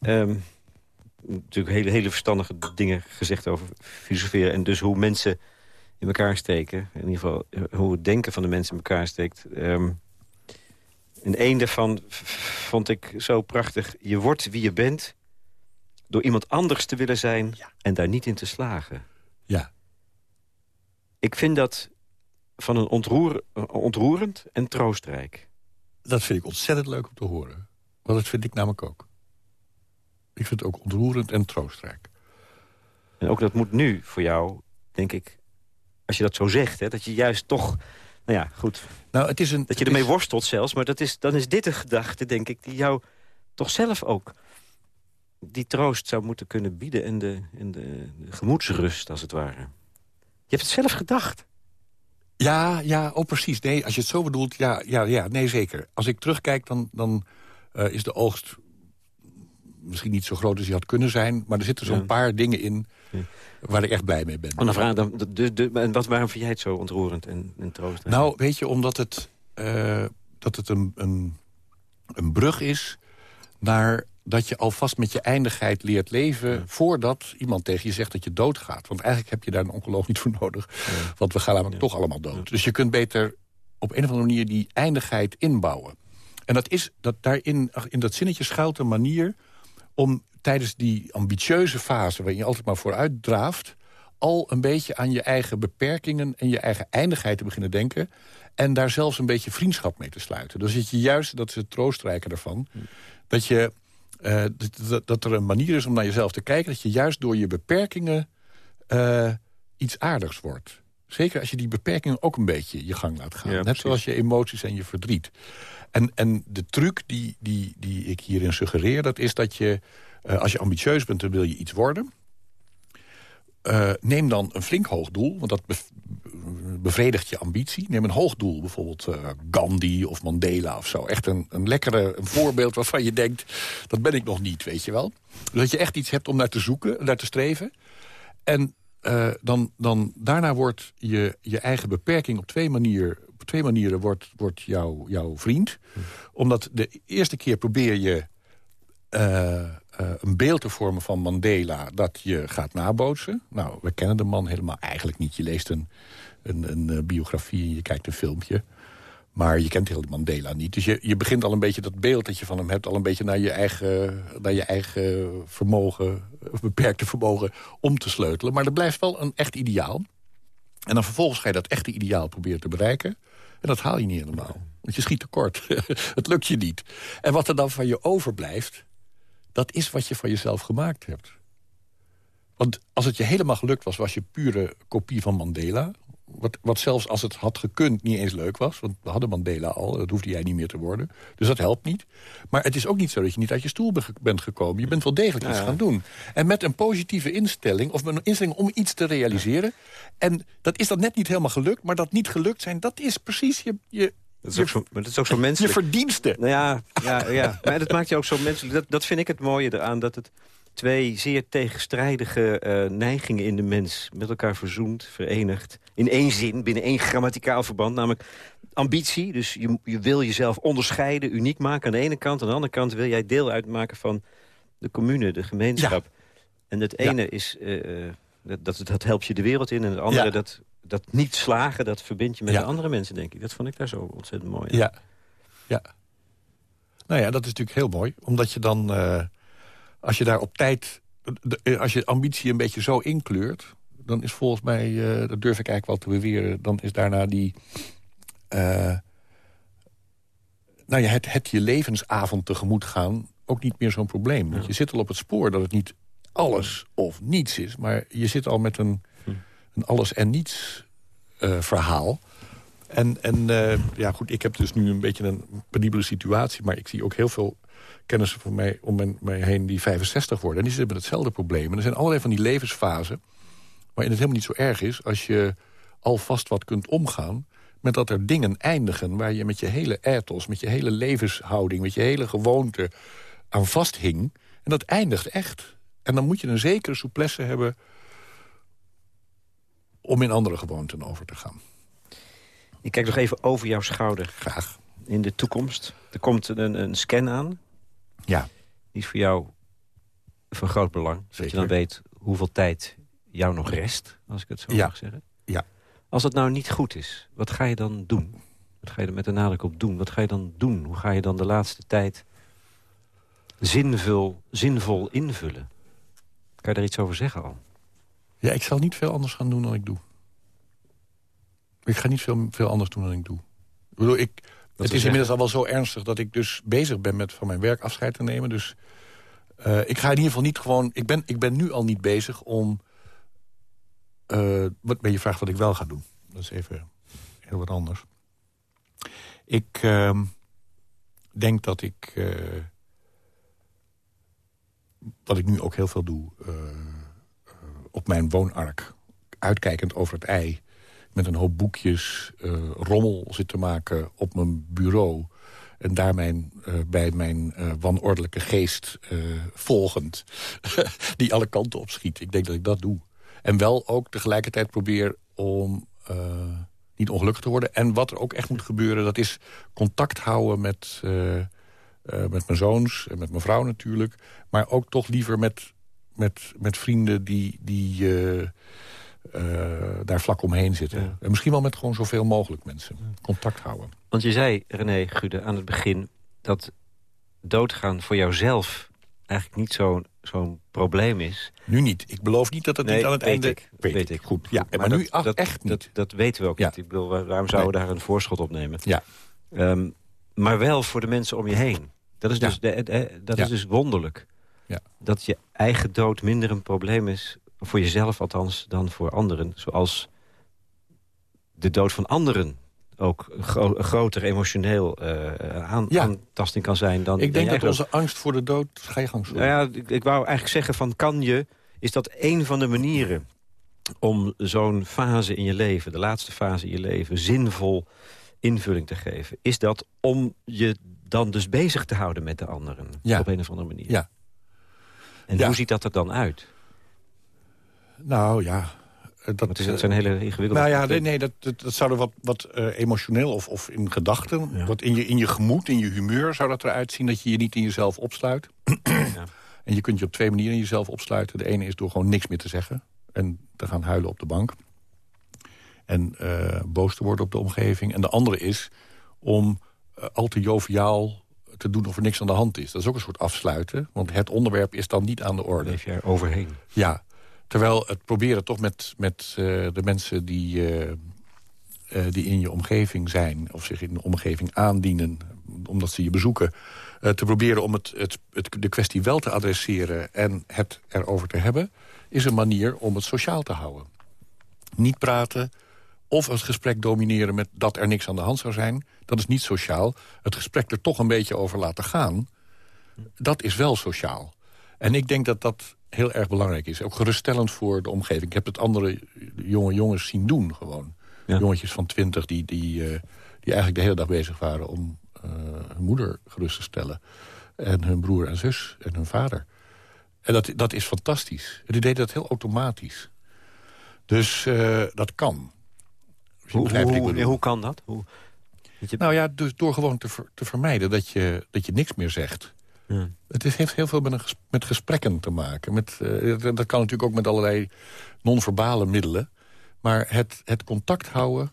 ehm, natuurlijk hele, hele verstandige dingen gezegd over filosoferen... en dus hoe mensen in elkaar steken. In ieder geval eh, hoe het denken van de mensen in elkaar steekt. Ehm, en één daarvan vond ik zo prachtig. Je wordt wie je bent door iemand anders te willen zijn... en daar niet in te slagen.
Ja.
Ik vind dat van een ontroer, eh, ontroerend en troostrijk.
Dat vind ik ontzettend leuk om te horen. Want dat vind ik namelijk ook. Ik vind het ook ontroerend en troostrijk.
En ook dat moet nu voor jou, denk ik, als je dat zo zegt... Hè, dat je juist toch, nou ja, goed,
Nou, het is een,
dat je ermee
is-
worstelt zelfs... maar dat is, dan is dit een gedachte, denk ik, die jou toch zelf ook... die troost zou moeten kunnen bieden en de, en de, de gemoedsrust, als het ware. Je hebt het zelf gedacht.
Ja, ja, oh precies. Nee, als je het zo bedoelt, ja, ja, ja nee, zeker. Als ik terugkijk, dan, dan eh, is de oogst misschien niet zo groot als die had kunnen zijn... maar er zitten zo'n
Ja.
paar dingen in waar ik echt blij mee ben.
En, dan vraag, dan, de, de, de- en wat, waarom vind jij het zo ontroerend en, en troostrijk?
Nou, weet je, omdat het, eh, dat het een, een, een brug is naar dat je alvast met je eindigheid leert leven... voordat iemand tegen je zegt dat je doodgaat. Want eigenlijk heb je daar een oncoloog niet voor nodig. Want we gaan namelijk toch allemaal dood. Dus je kunt beter op een of andere manier die eindigheid inbouwen. En dat is dat daarin, in dat zinnetje schuilt een manier om tijdens die ambitieuze fase... waarin je altijd maar vooruit draaft... al een beetje aan je eigen beperkingen en je eigen eindigheid te beginnen denken... en daar zelfs een beetje vriendschap mee te sluiten. Dus dat je juist, dat is het troostrijker ervan... dat, je, eh, dat, dat er een manier is om naar jezelf te kijken... dat je juist door je beperkingen eh, iets aardigs wordt. Zeker als je die beperkingen ook een beetje je gang laat gaan.
Ja,
Net
precies.
zoals je emoties en je verdriet. En, en de truc die, die, die ik hierin suggereer... dat is dat je, eh, als je ambitieus bent en wil je iets worden... eh, neem dan een flink hoog doel, want dat bev- bevredigt je ambitie. Neem een hoog doel, bijvoorbeeld eh, Gandhi of Mandela of zo. Echt een, een lekkere een voorbeeld waarvan je denkt... dat ben ik nog niet, weet je wel. Dat je echt iets hebt om naar te zoeken, naar te streven. En dan, dan daarna wordt je, je eigen beperking op twee, manier, op twee manieren wordt, wordt jouw jouw vriend. Omdat de eerste keer probeer je eh, eh, een beeld te vormen van Mandela... dat je gaat nabootsen. Nou, we kennen de man helemaal eigenlijk niet. Je leest een, een, een eh, biografie en je kijkt een filmpje. Maar je kent heel Mandela niet. Dus je, je begint al een beetje dat beeld dat je van hem hebt... al een beetje naar je eigen, naar je eigen vermogen, beperkte vermogen om te sleutelen. Maar er blijft wel een echt ideaal. En dan vervolgens ga je dat echte ideaal proberen te bereiken. En dat haal je niet helemaal. Want je schiet tekort. het lukt je niet. En wat er dan van je overblijft... dat is wat je van jezelf gemaakt hebt. Want als het je helemaal gelukt was... was je pure kopie van Mandela. Wat, wat zelfs als het had gekund niet eens leuk was. Want we hadden Mandela al, dat hoefde jij niet meer te worden. Dus dat helpt niet. Maar het is ook niet zo dat je niet uit je stoel be- bent gekomen. Je bent wel degelijk iets gaan doen. En met een positieve instelling, of met een instelling om iets te realiseren. En dat is dan net niet helemaal gelukt. Maar dat niet gelukt zijn, dat is precies je, je,
Dat is ook zo, maar dat is ook zo
je verdienste.
Nou ja, ja, ja. maar dat maakt je ook zo menselijk. Dat, dat vind ik het mooie eraan, dat het twee zeer tegenstrijdige eh, neigingen in de mens... met elkaar verzoent, verenigt. In één zin, binnen één grammaticaal verband. Namelijk ambitie, dus je, je wil jezelf onderscheiden, uniek maken aan de ene kant. Aan de andere kant wil jij deel uitmaken van de commune, de gemeenschap. En het ene is, eh, eh, dat, dat, dat helpt je de wereld in. En het andere,
Ja.
dat, dat niet slagen, dat verbindt je met de andere mensen, denk ik. Dat vond ik daar zo ontzettend mooi.
Ja. ja. Nou ja, dat is natuurlijk heel mooi. Omdat je dan, eh, als je daar op tijd... de- als je ambitie een beetje zo inkleurt... dan is volgens mij, eh, dat durf ik eigenlijk wel te beweren... dan is daarna die... eh, nou ja, het, het je levensavond tegemoet gaan ook niet meer zo'n probleem. Want je zit al op het spoor dat het niet alles of niets is... maar je zit al met een, een alles en niets eh, verhaal... En, en ja, goed, ik heb dus nu een beetje een penibele situatie... maar ik zie ook heel veel kennissen van mij om mij heen die 65 worden. En die zitten met hetzelfde probleem. En er zijn allerlei van die levensfasen... waarin het helemaal niet zo erg is... als je alvast wat kunt omgaan... met dat er dingen eindigen waar je met je hele ethos... met je hele levenshouding, met je hele gewoonte aan vasthing. En dat eindigt echt. En dan moet je een zekere souplesse hebben... om in andere gewoonten over te gaan.
Ik kijk nog even over jouw schouder
Graag.
in de toekomst. Er komt een, een scan aan.
Ja.
Die is voor jou van groot belang. Dat je
Zeker.
dan weet hoeveel tijd jou nog rest, als ik het zo
Ja.
mag zeggen.
Ja.
Als het nou niet goed is, wat ga je dan doen? Wat ga je er met de nadruk op doen? Wat ga je dan doen? Hoe ga je dan de laatste tijd zinvol, zinvol invullen? Kan je daar iets over zeggen al?
Ja, ik zal niet veel anders gaan doen dan ik doe. Ik ga niet veel, veel anders doen dan ik doe. Ik bedoel, ik, het is
zeggen?
inmiddels al wel zo ernstig dat ik dus bezig ben met van mijn werk afscheid te nemen. Dus eh, ik ga in ieder geval niet gewoon... Ik ben, ik ben nu al niet bezig om... eh, wat ben je vraagt wat ik wel ga doen. Dat is even heel wat anders. Ik ehm, denk dat ik... eh, wat ik nu ook heel veel doe... eh, op mijn woonark, uitkijkend over het ei... met een hoop boekjes, rommel zit te maken op mijn bureau... en daar mijn, bij mijn eh, wanordelijke geest volgend... die alle kanten op schiet. Ik denk dat ik dat doe. En wel ook tegelijkertijd probeer om eh, niet ongelukkig te worden. En wat er ook echt moet gebeuren, dat is contact houden met... eh, eh, met mijn zoons en met mijn vrouw natuurlijk. Maar ook toch liever met, met, met vrienden die, die daar vlak omheen zitten. En misschien wel met gewoon zoveel mogelijk mensen. Contact houden.
Want je zei, René Gude, aan het begin... dat doodgaan voor jouzelf eigenlijk niet zo'n zo'n probleem is.
Nu niet. Ik beloof niet dat het niet aan het
weet
einde...
Ik, weet, ik.
Goed, ja, maar, nu
dat,
ach,
dat,
echt niet.
Dat, dat weten we ook
Ja.
niet. Ik bedoel, waar- waarom zouden we daar een voorschot op nemen?
Ja.
Ehm, maar wel voor de mensen om je heen. Dat is
Ja.
dus, de, de- dat
Ja.
is dus wonderlijk.
Ja.
Dat je eigen dood minder een probleem is, voor jezelf althans, dan voor anderen. Zoals de dood van anderen ook een, gro- groter emotioneel aan,
Ja.
aantasting kan zijn dan
Ik denk dat onze angst voor de dood... Ga je gang.
Nou ja, ik, ik wou eigenlijk zeggen van kan je... is dat een van de manieren om zo'n fase in je leven... de laatste fase in je leven, zinvol invulling te geven? Is dat om je dan dus bezig te houden met de anderen?
Ja.
Op een of andere manier.
Ja.
En
Ja.
hoe ziet dat er dan uit?
Nou ja... eh, Dat,
het is- het zijn hele ingewikkelde...
Nou ja, nee, nee dat, dat, dat zou er wat, wat eh, emotioneel of, of in gedachten...
Ja.
wat in je, in je gemoed, in je humeur zou dat eruit zien... dat je je niet in jezelf opsluit.
Ja.
En je kunt je op twee manieren in jezelf opsluiten. De ene is door gewoon niks meer te zeggen. En te gaan huilen op de bank. En eh, boos te worden op de omgeving. En de andere is om eh, al te joviaal te doen of er niks aan de hand is. Dat is ook een soort afsluiten. Want het onderwerp is dan niet aan de orde.
Leef er overheen.
Ja, terwijl het proberen toch met, met eh, de mensen die, eh, eh, die in je omgeving zijn... of zich in de omgeving aandienen, omdat ze je bezoeken... te proberen om het, het, het, de kwestie wel te adresseren en het erover te hebben... is een manier om het sociaal te houden. Niet praten of het gesprek domineren met dat er niks aan de hand zou zijn. Dat is niet sociaal. Het gesprek er toch een beetje over laten gaan... dat is wel sociaal. En ik denk dat dat heel erg belangrijk is. Ook geruststellend voor de omgeving. Ik heb het andere jonge jongens zien doen gewoon.
Ja.
Jongetjes van twintig die, die, eh, die eigenlijk de hele dag bezig waren... om eh, hun moeder gerust te stellen. En hun broer en zus en hun vader. En dat, dat is fantastisch. En die deden dat heel automatisch. Dus eh, dat kan.
Hoe, hoe, hoe kan dat? Hoe, je-
Nou ja, dus door gewoon te, ver- te vermijden dat je, dat je niks meer zegt.
Ja.
Het is, heeft heel veel met, ges- met gesprekken te maken. Met, eh, dat, kan natuurlijk ook met allerlei non-verbale middelen. Maar het, het contact houden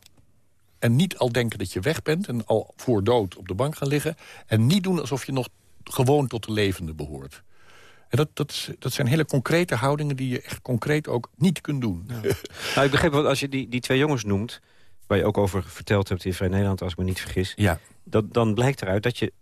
en niet al denken dat je weg bent... en al voor dood op de bank gaan liggen... en niet doen alsof je nog gewoon tot de levende behoort. En dat, dat, is- dat zijn hele concrete houdingen die je echt concreet ook niet kunt doen.
Nou, ik begreep wel, als je die, die twee jongens noemt... waar je ook over verteld hebt in Vrij Nederland, als ik me niet vergis...
Ja,
dat, dan blijkt eruit dat je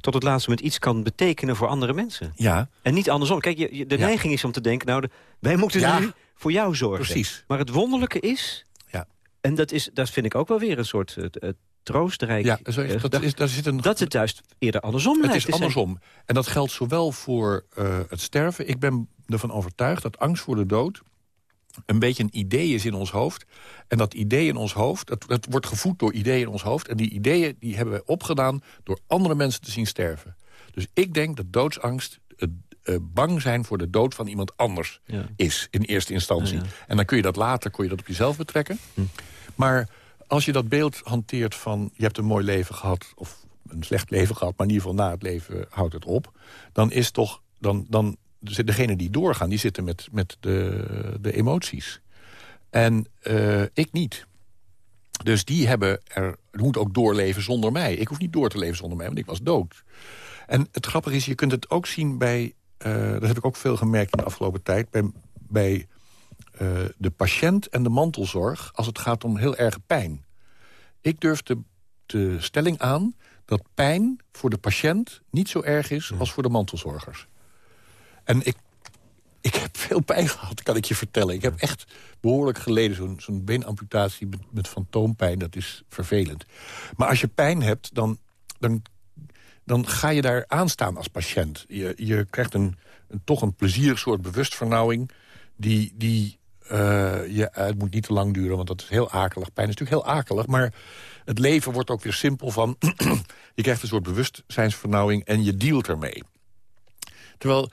tot het laatste moment iets kan betekenen voor andere mensen.
ja
En niet andersom. Kijk, je, de
Ja.
neiging is om te denken... nou, de- wij moeten
Ja.
nu voor jou zorgen.
precies.
Maar het wonderlijke is...
Ja.
en dat, is, dat vind ik ook wel weer een soort eh, eh, troostrijk...
Ja, zo
eh,
dat,
gedachte,
is, daar zit een,
dat het juist eerder andersom
Het is
zijn.
andersom. En dat geldt zowel voor eh, het sterven. Ik ben ervan overtuigd dat angst voor de dood een beetje een idee is in ons hoofd. En dat idee in ons hoofd, dat, dat wordt gevoed door ideeën in ons hoofd. En die ideeën die hebben we opgedaan door andere mensen te zien sterven. Dus ik denk dat doodsangst het eh, bang zijn voor de dood van iemand anders
Ja.
is in eerste instantie.
Ja, ja.
En dan kun je dat later kun je dat op jezelf betrekken.
Hm.
Maar als je dat beeld hanteert van... je hebt een mooi leven gehad of een slecht leven gehad... maar in ieder geval na het leven houdt het op... dan is toch... Dan, dan, degene die doorgaan, die zitten met, met de, de emoties. En eh, ik niet. Dus die hebben er, moet ook doorleven zonder mij. Ik hoef niet door te leven zonder mij, want ik was dood. En het grappige is, je kunt het ook zien bij... eh, dat heb ik ook veel gemerkt in de afgelopen tijd... bij, bij eh, de patiënt en de mantelzorg als het gaat om heel erge pijn. Ik durf de, de stelling aan dat pijn voor de patiënt niet zo erg is als voor de mantelzorgers. En ik, ik heb veel pijn gehad, kan ik je vertellen. Ik heb echt behoorlijk geleden, zo'n zo'n beenamputatie met, met fantoompijn. Dat is vervelend. Maar als je pijn hebt, dan, dan, dan ga je daar aanstaan als patiënt. Je, je krijgt een, een, toch een plezierig soort bewustvernauwing... die, die je, het moet niet te lang duren, want dat is heel akelig. Pijn is natuurlijk heel akelig, maar het leven wordt ook weer simpel van... je krijgt een soort bewustzijnsvernauwing en je dealt ermee. Terwijl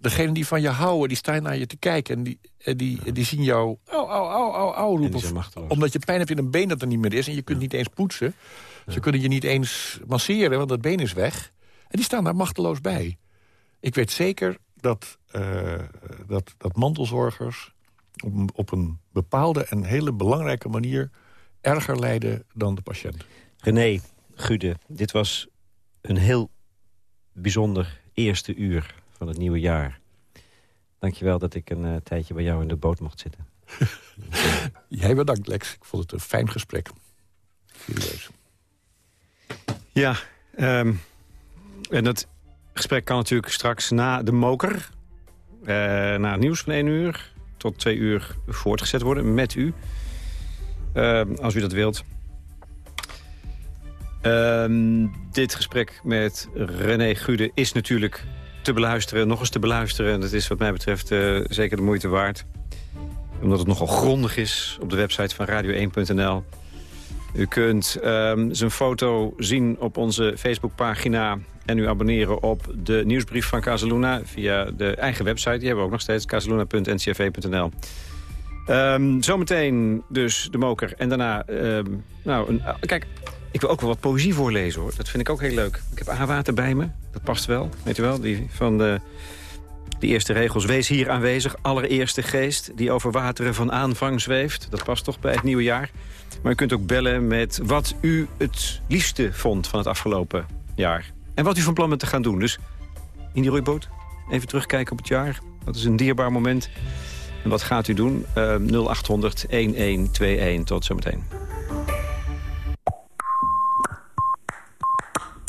degenen die van je houden, die staan naar je te kijken... en die, en die, die zien jou au, au, au, au, au roepen. Omdat je pijn hebt in een been dat er niet meer is... en je kunt niet eens poetsen. Ze kunnen je niet eens masseren, want dat been is weg. En die staan daar machteloos bij. Ik weet zeker dat, eh, dat, dat mantelzorgers op, een- op een bepaalde en hele belangrijke manier... erger lijden dan de patiënt.
René, Gude, dit was een heel bijzonder eerste uur van het nieuwe jaar. Dankjewel dat ik een eh, tijdje bij jou in de boot mocht zitten.
Jij bedankt, Lex. Ik vond het een fijn gesprek. Serieus.
Ja, ehm, en dat gesprek kan natuurlijk straks na de moker... eh, na het nieuws van 1 uur tot 2 uur voortgezet worden met u. Ehm, als u dat wilt. Ehm, dit gesprek met René Gude is natuurlijk te beluisteren, nog eens te beluisteren. En dat is wat mij betreft eh, zeker de moeite waard. Omdat het nogal grondig is op de website van radio1.nl. U kunt ehm, zijn foto zien op onze Facebookpagina... en u abonneren op de nieuwsbrief van Casaluna via de eigen website. Die hebben we ook nog steeds, casaluna.ncrv.nl. Ehm zometeen dus de moker. En daarna, ehm, nou, een, kijk, ik wil ook wel wat poëzie voorlezen hoor. Dat vind ik ook heel leuk. Ik heb A-water bij me, dat past wel. Weet u wel, die van de, die eerste regels. Wees hier aanwezig, allereerste geest... die over wateren van aanvang zweeft. Dat past toch bij het nieuwe jaar. Maar u kunt ook bellen met wat u het liefste vond van het afgelopen jaar. En wat u van plan bent te gaan doen. Dus in die roeiboot, even terugkijken op het jaar. Dat is een dierbaar moment. En wat gaat u doen? Eh 0800 1121. Tot zometeen.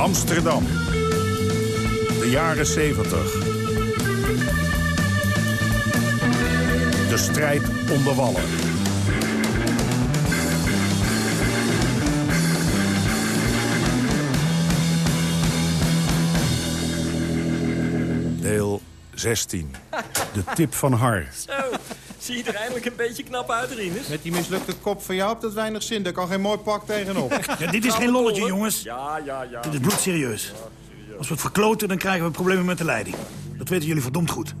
Amsterdam. De jaren 70. De strijd om de wallen. Deel 16. De tip van Har.
Zie je er eindelijk een beetje knap uit, Rinus?
Met die mislukte kop van jou hebt dat weinig zin. Daar kan geen mooi pak tegenop.
Ja, dit is geen lolletje, jongens.
Ja, ja, ja.
Dit is bloedserieus. Als we het verkloten, dan krijgen we problemen met de leiding. Dat weten jullie verdomd goed.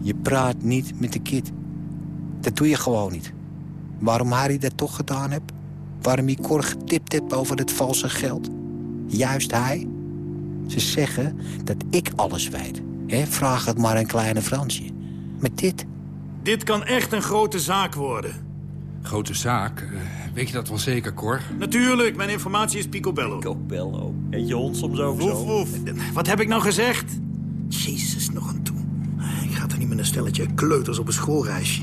Je praat niet met de kid. Dat doe je gewoon niet. Waarom Harry dat toch gedaan hebt? Waarom hij Cor getipt hebt over het valse geld? Juist hij? Ze zeggen dat ik alles weet. Hè? Vraag het maar een kleine Fransje. Met dit.
Dit kan echt een grote zaak worden.
Grote zaak. Eh, weet je dat wel zeker, Cor?
Natuurlijk, mijn informatie is picobello.
Picobello. Eet je hond soms over
Woef, woef. Wat heb ik nou gezegd? Jezus, nog een toe. Ik ga toch niet met een stelletje kleuters op een schoolreisje.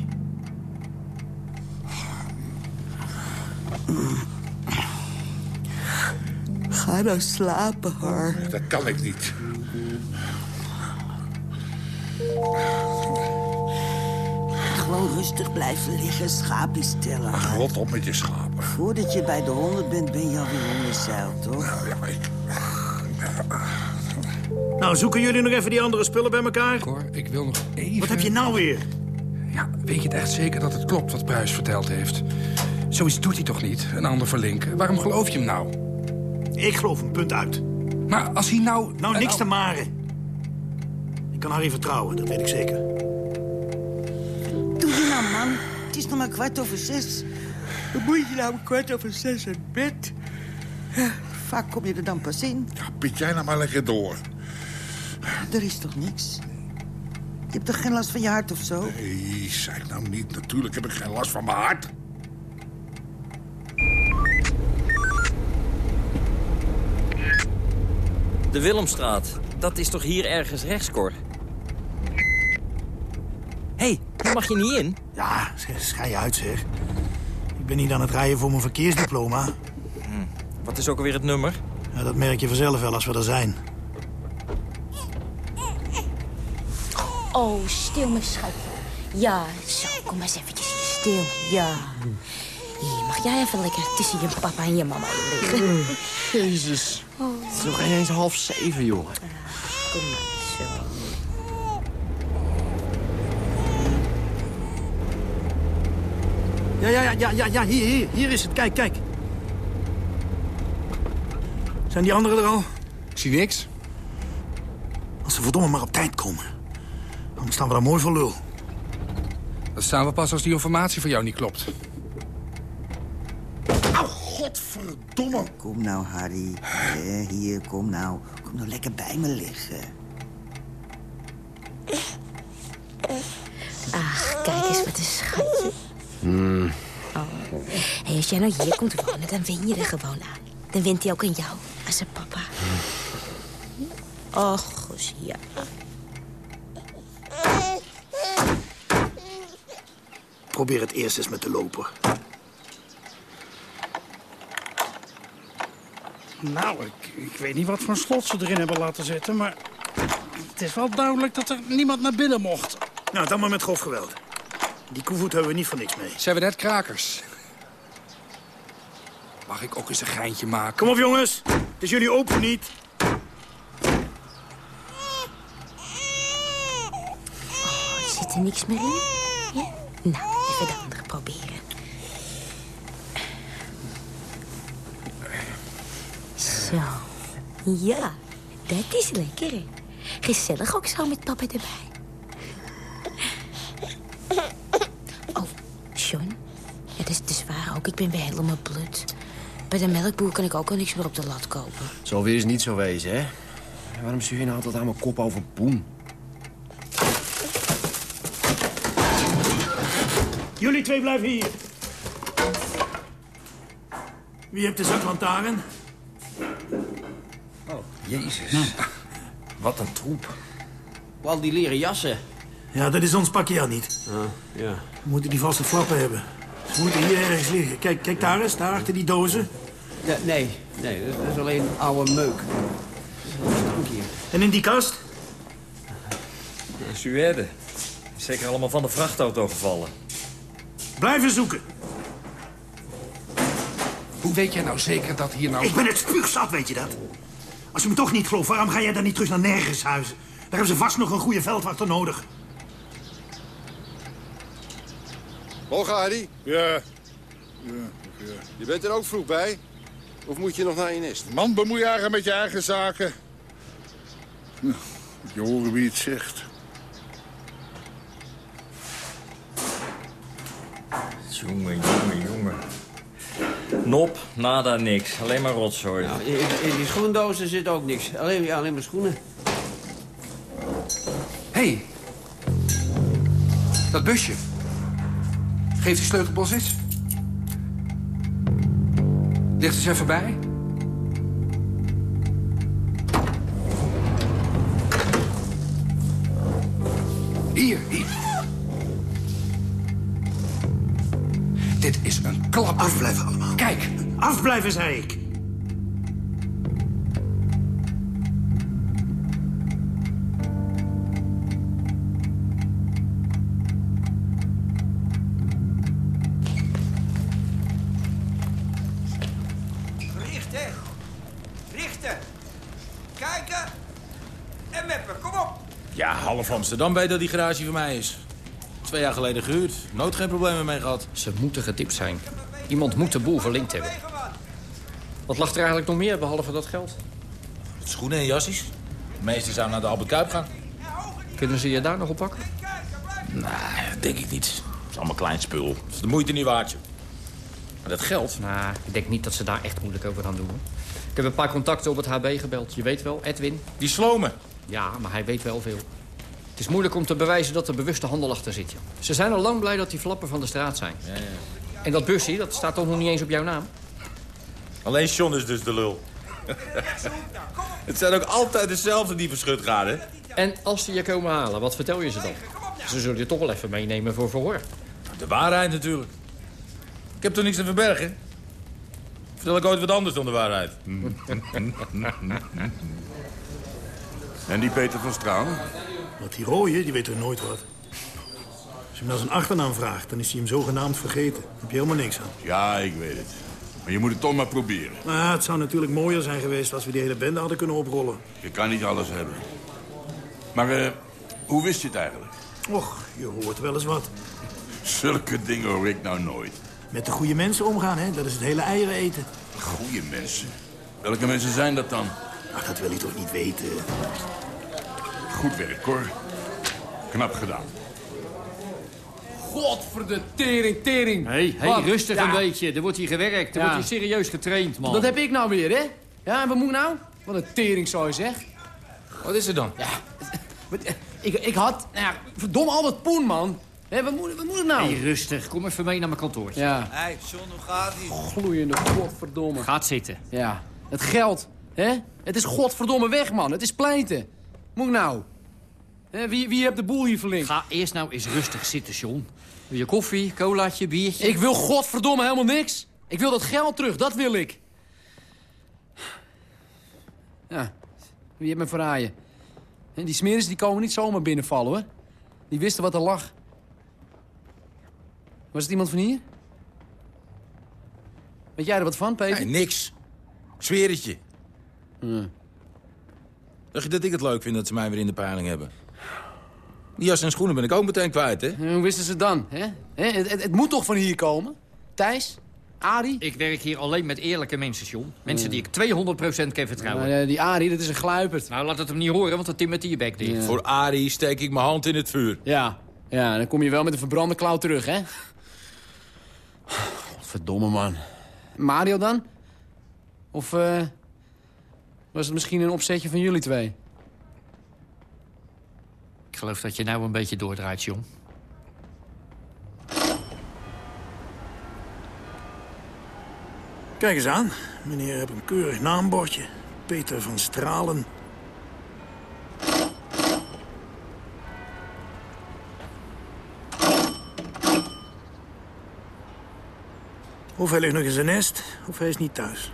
Ga nou slapen, Har.
Dat kan ik niet.
Gewoon rustig blijven liggen, schaapjes tellen.
Ach, rot op met je schapen.
Voordat je bij de honderd bent, ben je alweer omgezeild, toch?
Ja, ik...
Nou, zoeken jullie nog even die andere spullen bij elkaar?
Cor, ik wil nog even...
Wat heb je nou weer?
Ja, weet je het echt zeker dat het klopt wat Pruis verteld heeft? Zoiets doet hij toch niet, een ander verlinken? Waarom geloof je hem nou?
Ik geloof hem, punt uit.
Maar als hij nou...
Nou, niks te maren. Ik kan Harry vertrouwen, dat weet ik zeker.
Nog maar kwart over zes. Dan moet je nou kwart over zes uit bed. Vaak kom je er dan pas in.
Ja, piet jij nou maar lekker door.
Er is toch niks? Je hebt toch geen last van je hart of zo?
Nee, zeg nou niet. Natuurlijk heb ik geen last van mijn hart.
De Willemstraat. Dat is toch hier ergens rechts, Cor? Hé, hey, hier mag je niet in.
Ja, schei je uit, zeg. Ik ben niet aan het rijden voor mijn verkeersdiploma.
Hm. Wat is ook alweer het nummer?
Ja, dat merk je vanzelf wel als we er zijn.
Oh, stil mijn schatje. Ja, zo, kom maar eens eventjes stil. Ja. Hier, mag jij even lekker tussen je papa en je mama liggen?
Jezus. Het is nog eens half zeven, jongen.
Kom maar, zo.
Ja, ja, ja, ja, ja, ja hier, hier, hier is het. Kijk, kijk. Zijn die anderen er al?
Ik zie niks.
Als ze verdomme maar op tijd komen. Anders staan we daar mooi voor lul.
Dat staan we pas als die informatie van jou niet klopt.
Au, godverdomme.
Kom nou, Harry. Eh, hier, kom nou. Kom nou lekker bij me liggen.
Ach, kijk eens wat een schatje. Oh. Hey, als jij nou hier komt wonen, dan win je er gewoon aan. Dan wint hij ook aan jou, als zijn papa. Och, ja.
Probeer het eerst eens met de loper.
Nou, ik, ik weet niet wat voor slot ze erin hebben laten zitten, maar... Het is wel duidelijk dat er niemand naar binnen mocht.
Nou, dan maar met grof geweld. Die koevoet hebben we niet voor niks mee.
Zijn we net krakers? Mag ik ook eens een geintje maken?
Kom op, jongens. Het is jullie open niet.
Oh, zit er niks meer in? Ja? Nou, even de andere proberen. Zo. Ja, dat is lekker. hè? Gezellig ook zo met papa erbij. Oh, John. Ja, dat is te zwaar ook. Ik ben weer helemaal blut. Bij de melkboer kan ik ook al niks meer op de lat kopen.
Zal weer eens niet zo wezen, hè? Waarom stuur je nou altijd aan mijn kop over poen?
Jullie twee blijven hier. Wie heeft de zaklantaarn?
Oh, jezus. Wat een troep. Al die leren jassen.
Ja, dat is ons pakje al niet.
ja.
We moeten die vaste flappen hebben. Moeten hier ergens liggen. Kijk, kijk daar eens, daar achter die dozen.
Ja, nee, nee, dat is alleen oude meuk. Dank hier.
En in die kast?
Suède. Zeker allemaal van de vrachtauto gevallen.
Blijven zoeken.
Hoe weet jij nou zeker dat hier nou...
Ik ben het spuugzat, weet je dat? Als je me toch niet gelooft, waarom ga jij dan niet terug naar Nergenshuizen? Daar hebben ze vast nog een goede veldwachter nodig.
Morgen, Harry.
Ja. Ja, ja.
Je bent er ook vroeg bij? Of moet je nog naar je nest?
Man, bemoei je eigen met je eigen zaken. Nou, moet je horen wie het zegt.
Jongen, jongen, jongen. Nop, nada, niks. Alleen maar rotzooi.
Nou, in, in die schoendozen zit ook niks. Alleen, ja, alleen maar schoenen.
Hé. Hey. Dat busje. Geef die sleutelbos eens. Ligt eens even bij. Hier, hier. Dit is een klap.
Afblijven allemaal.
Kijk.
Afblijven, zei ik.
Amsterdam weet dat die garage van mij is. Twee jaar geleden gehuurd. Nooit geen problemen mee gehad.
Ze moeten getipt zijn. Iemand moet de boel verlinkt hebben. Wat lag er eigenlijk nog meer, behalve dat geld?
Schoenen en jassies. De meeste zou naar de Albert Kuip gaan.
Kunnen ze je daar nog op pakken?
Nee, denk ik niet. Het is allemaal klein spul. Het is de moeite niet waard. Maar dat geld...
Nou, ik denk niet dat ze daar echt moeilijk over gaan doen. hoor. Ik heb een paar contacten op het HB gebeld. Je weet wel, Edwin.
Die slomen.
Ja, maar hij weet wel veel. Het is moeilijk om te bewijzen dat er bewuste handel achter zit. joh. Ze zijn al lang blij dat die flappen van de straat zijn.
Ja, ja.
En dat busje, dat staat toch nog niet eens op jouw naam?
Alleen John is dus de lul. het zijn ook altijd dezelfde die verschut gaan, hè?
En als ze je komen halen, wat vertel je ze dan? Ze zullen je toch wel even meenemen voor verhoor.
De waarheid natuurlijk. Ik heb toch niks te verbergen? Vertel ik ooit wat anders dan de waarheid?
En die Peter van Straan?
Wat die rooie, die weet er nooit wat. Als je hem naar zijn achternaam vraagt, dan is hij hem zogenaamd vergeten. Daar heb je helemaal niks aan.
Ja, ik weet het. Maar je moet het toch maar proberen.
Maar het zou natuurlijk mooier zijn geweest als we die hele bende hadden kunnen oprollen.
Je kan niet alles hebben. Maar eh, hoe wist je het eigenlijk?
Och, je hoort wel eens wat.
Zulke dingen hoor ik nou nooit.
Met de goede mensen omgaan, hè? Dat is het hele eieren eten.
Goeie mensen. Welke mensen zijn dat dan?
Ach, dat wil je toch niet weten?
Goed werk, hoor. Knap gedaan.
Godverde tering, tering.
Hé, hey,
Wat?
rustig
Ja.
een beetje. Er wordt hier gewerkt. Er
Ja.
wordt hier serieus getraind, man.
Dat heb ik nou weer, hè? Ja, en wat moet ik nou? Wat een tering, zou je zeggen.
Wat is er dan?
Ja, ik, ik had... Nou ja, verdomme al dat poen, man. Hé, wat, moet, wat moet ik nou?
Hey, rustig. Kom even mee naar mijn kantoortje.
Ja,
Hé, hey, John, hoe gaat ie?
gloeiende godverdomme.
Gaat zitten.
Ja, het geld, hè? Het is godverdomme weg, man. Het is pleiten. Moet ik nou? Wie, wie heeft de boel hier verlinkt?
Ga eerst nou eens rustig zitten, John. Wil je koffie, colaatje, biertje?
Ik wil godverdomme helemaal niks. Ik wil dat geld terug, dat wil ik. Ja, wie heeft me verraaien? En die smeris die komen niet zomaar binnenvallen, hoor. Die wisten wat er lag. Was het iemand van hier? Weet jij er wat van, Peter?
Nee, niks. Ik zweer het je.
Ja.
Dacht je dat ik het leuk vind dat ze mij weer in de peiling hebben? Die jas en schoenen ben ik ook meteen kwijt, hè?
En Hoe wisten ze het dan? Hè? Hè, Het, het, het moet toch van hier komen? Thijs? Arie?
Ik werk hier alleen met eerlijke mensen, John. Mensen die ik 200% kan vertrouwen.
Maar, eh, die Arie, dat is een gluiperd.
Nou, laat het hem niet horen, want dan timmert je bek dicht.
Voor Arie steek ik mijn hand in het vuur.
Ja. Ja, dan kom je wel met een verbrande klauw terug, hè? Verdomme, man. Mario dan? Of eh, was het misschien een opzetje van jullie twee?
Ik geloof dat je nou een beetje doordraait, John.
Kijk eens aan. Meneer heeft een keurig naambordje. Peter van Stralen. Of hij ligt nog in zijn nest, of hij is niet thuis.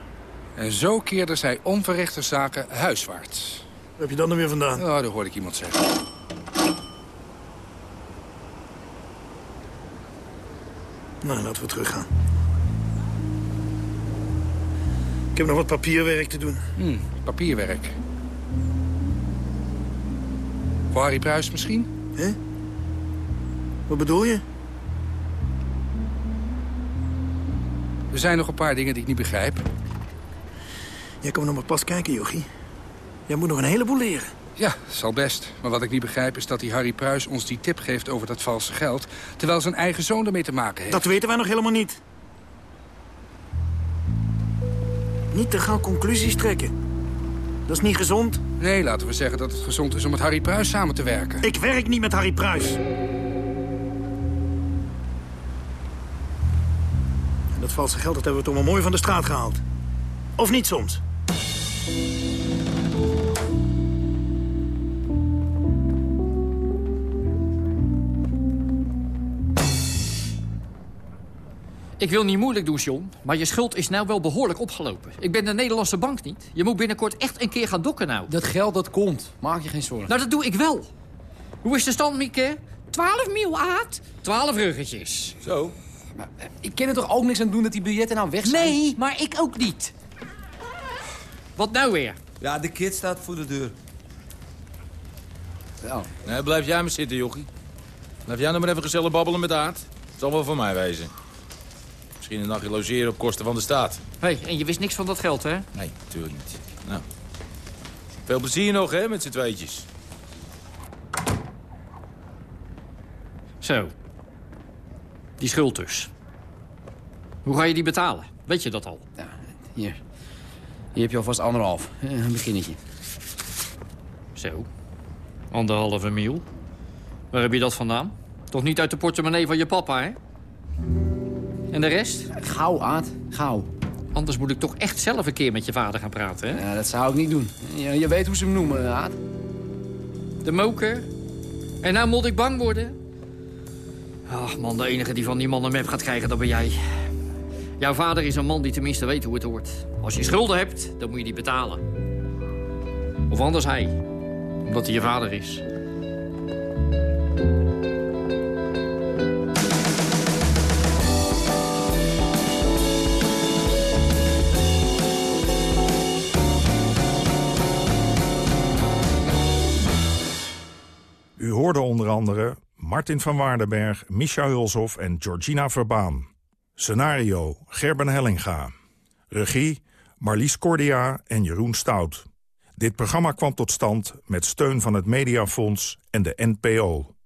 En zo keerde zij onverrichte zaken huiswaarts.
Waar heb je dat nou weer vandaan?
Ja, dat hoorde ik iemand zeggen.
Nou, laten we teruggaan. Ik heb nog wat papierwerk te doen.
Hm, papierwerk. Voor Harry Pruis misschien?
Hè? Wat bedoel je?
Er zijn nog een paar dingen die ik niet begrijp.
Jij komt nog maar pas kijken, Jochie. Jij moet nog een heleboel leren.
Ja, zal best. Maar wat ik niet begrijp is dat die Harry Pruis ons die tip geeft over dat valse geld... terwijl zijn eigen zoon ermee te maken heeft.
Dat weten wij nog helemaal niet. Niet te gauw conclusies trekken. Dat is niet gezond.
Nee, laten we zeggen dat het gezond is om met Harry Pruis samen te werken.
Ik werk niet met Harry Pruis. En dat valse geld dat hebben we toch wel mooi van de straat gehaald. Of niet soms?
Ik wil niet moeilijk doen, John, maar je schuld is nou wel behoorlijk opgelopen. Ik ben de Nederlandse bank niet. Je moet binnenkort echt een keer gaan dokken nou.
Dat geld dat komt. Maak je geen zorgen.
Nou, dat doe ik wel. Hoe is de stand, Mieke? 12 mil, Aad. 12 ruggetjes.
Zo.
Ik ken er toch ook niks aan doen dat die biljetten nou weg zijn?
Nee, maar ik ook niet. Wat nou weer?
Ja, de kid staat voor de deur.
Ja.
Nee, blijf jij maar zitten, jochie. Blijf jij nou maar even gezellig babbelen met Aard. Het zal wel voor mij wezen. Misschien een nachtje logeren op kosten van de staat.
Hé, hey, en je wist niks van dat geld, hè?
Nee, natuurlijk niet. Nou. Veel plezier nog, hè, met z'n tweetjes.
Zo. Die schuld dus. Hoe ga je die betalen? Weet je dat al?
Ja, hier. Hier heb je alvast anderhalf. Eh, Een beginnetje.
Zo. Anderhalve mil. Waar heb je dat vandaan? Toch niet uit de portemonnee van je papa, hè? En de rest?
Gauw, Aad. Gauw.
Anders moet ik toch echt zelf een keer met je vader gaan praten, hè?
Ja, dat zou ik niet doen. Je, je weet hoe ze hem noemen, Aad.
De moker. En nou moet ik bang worden. Ach man, de enige die van die man een map gaat krijgen, dat ben jij. Jouw vader is een man die tenminste weet hoe het hoort. Als je schulden hebt, dan moet je die betalen. Of anders hij. Omdat hij je vader is.
Hoorde onder andere Martin van Waardenberg, Misha Hulshoff en Georgina Verbaan. Scenario Gerben Hellinga. Regie Marlies Cordia en Jeroen Stout. Dit programma kwam tot stand met steun van het Mediafonds en de NPO.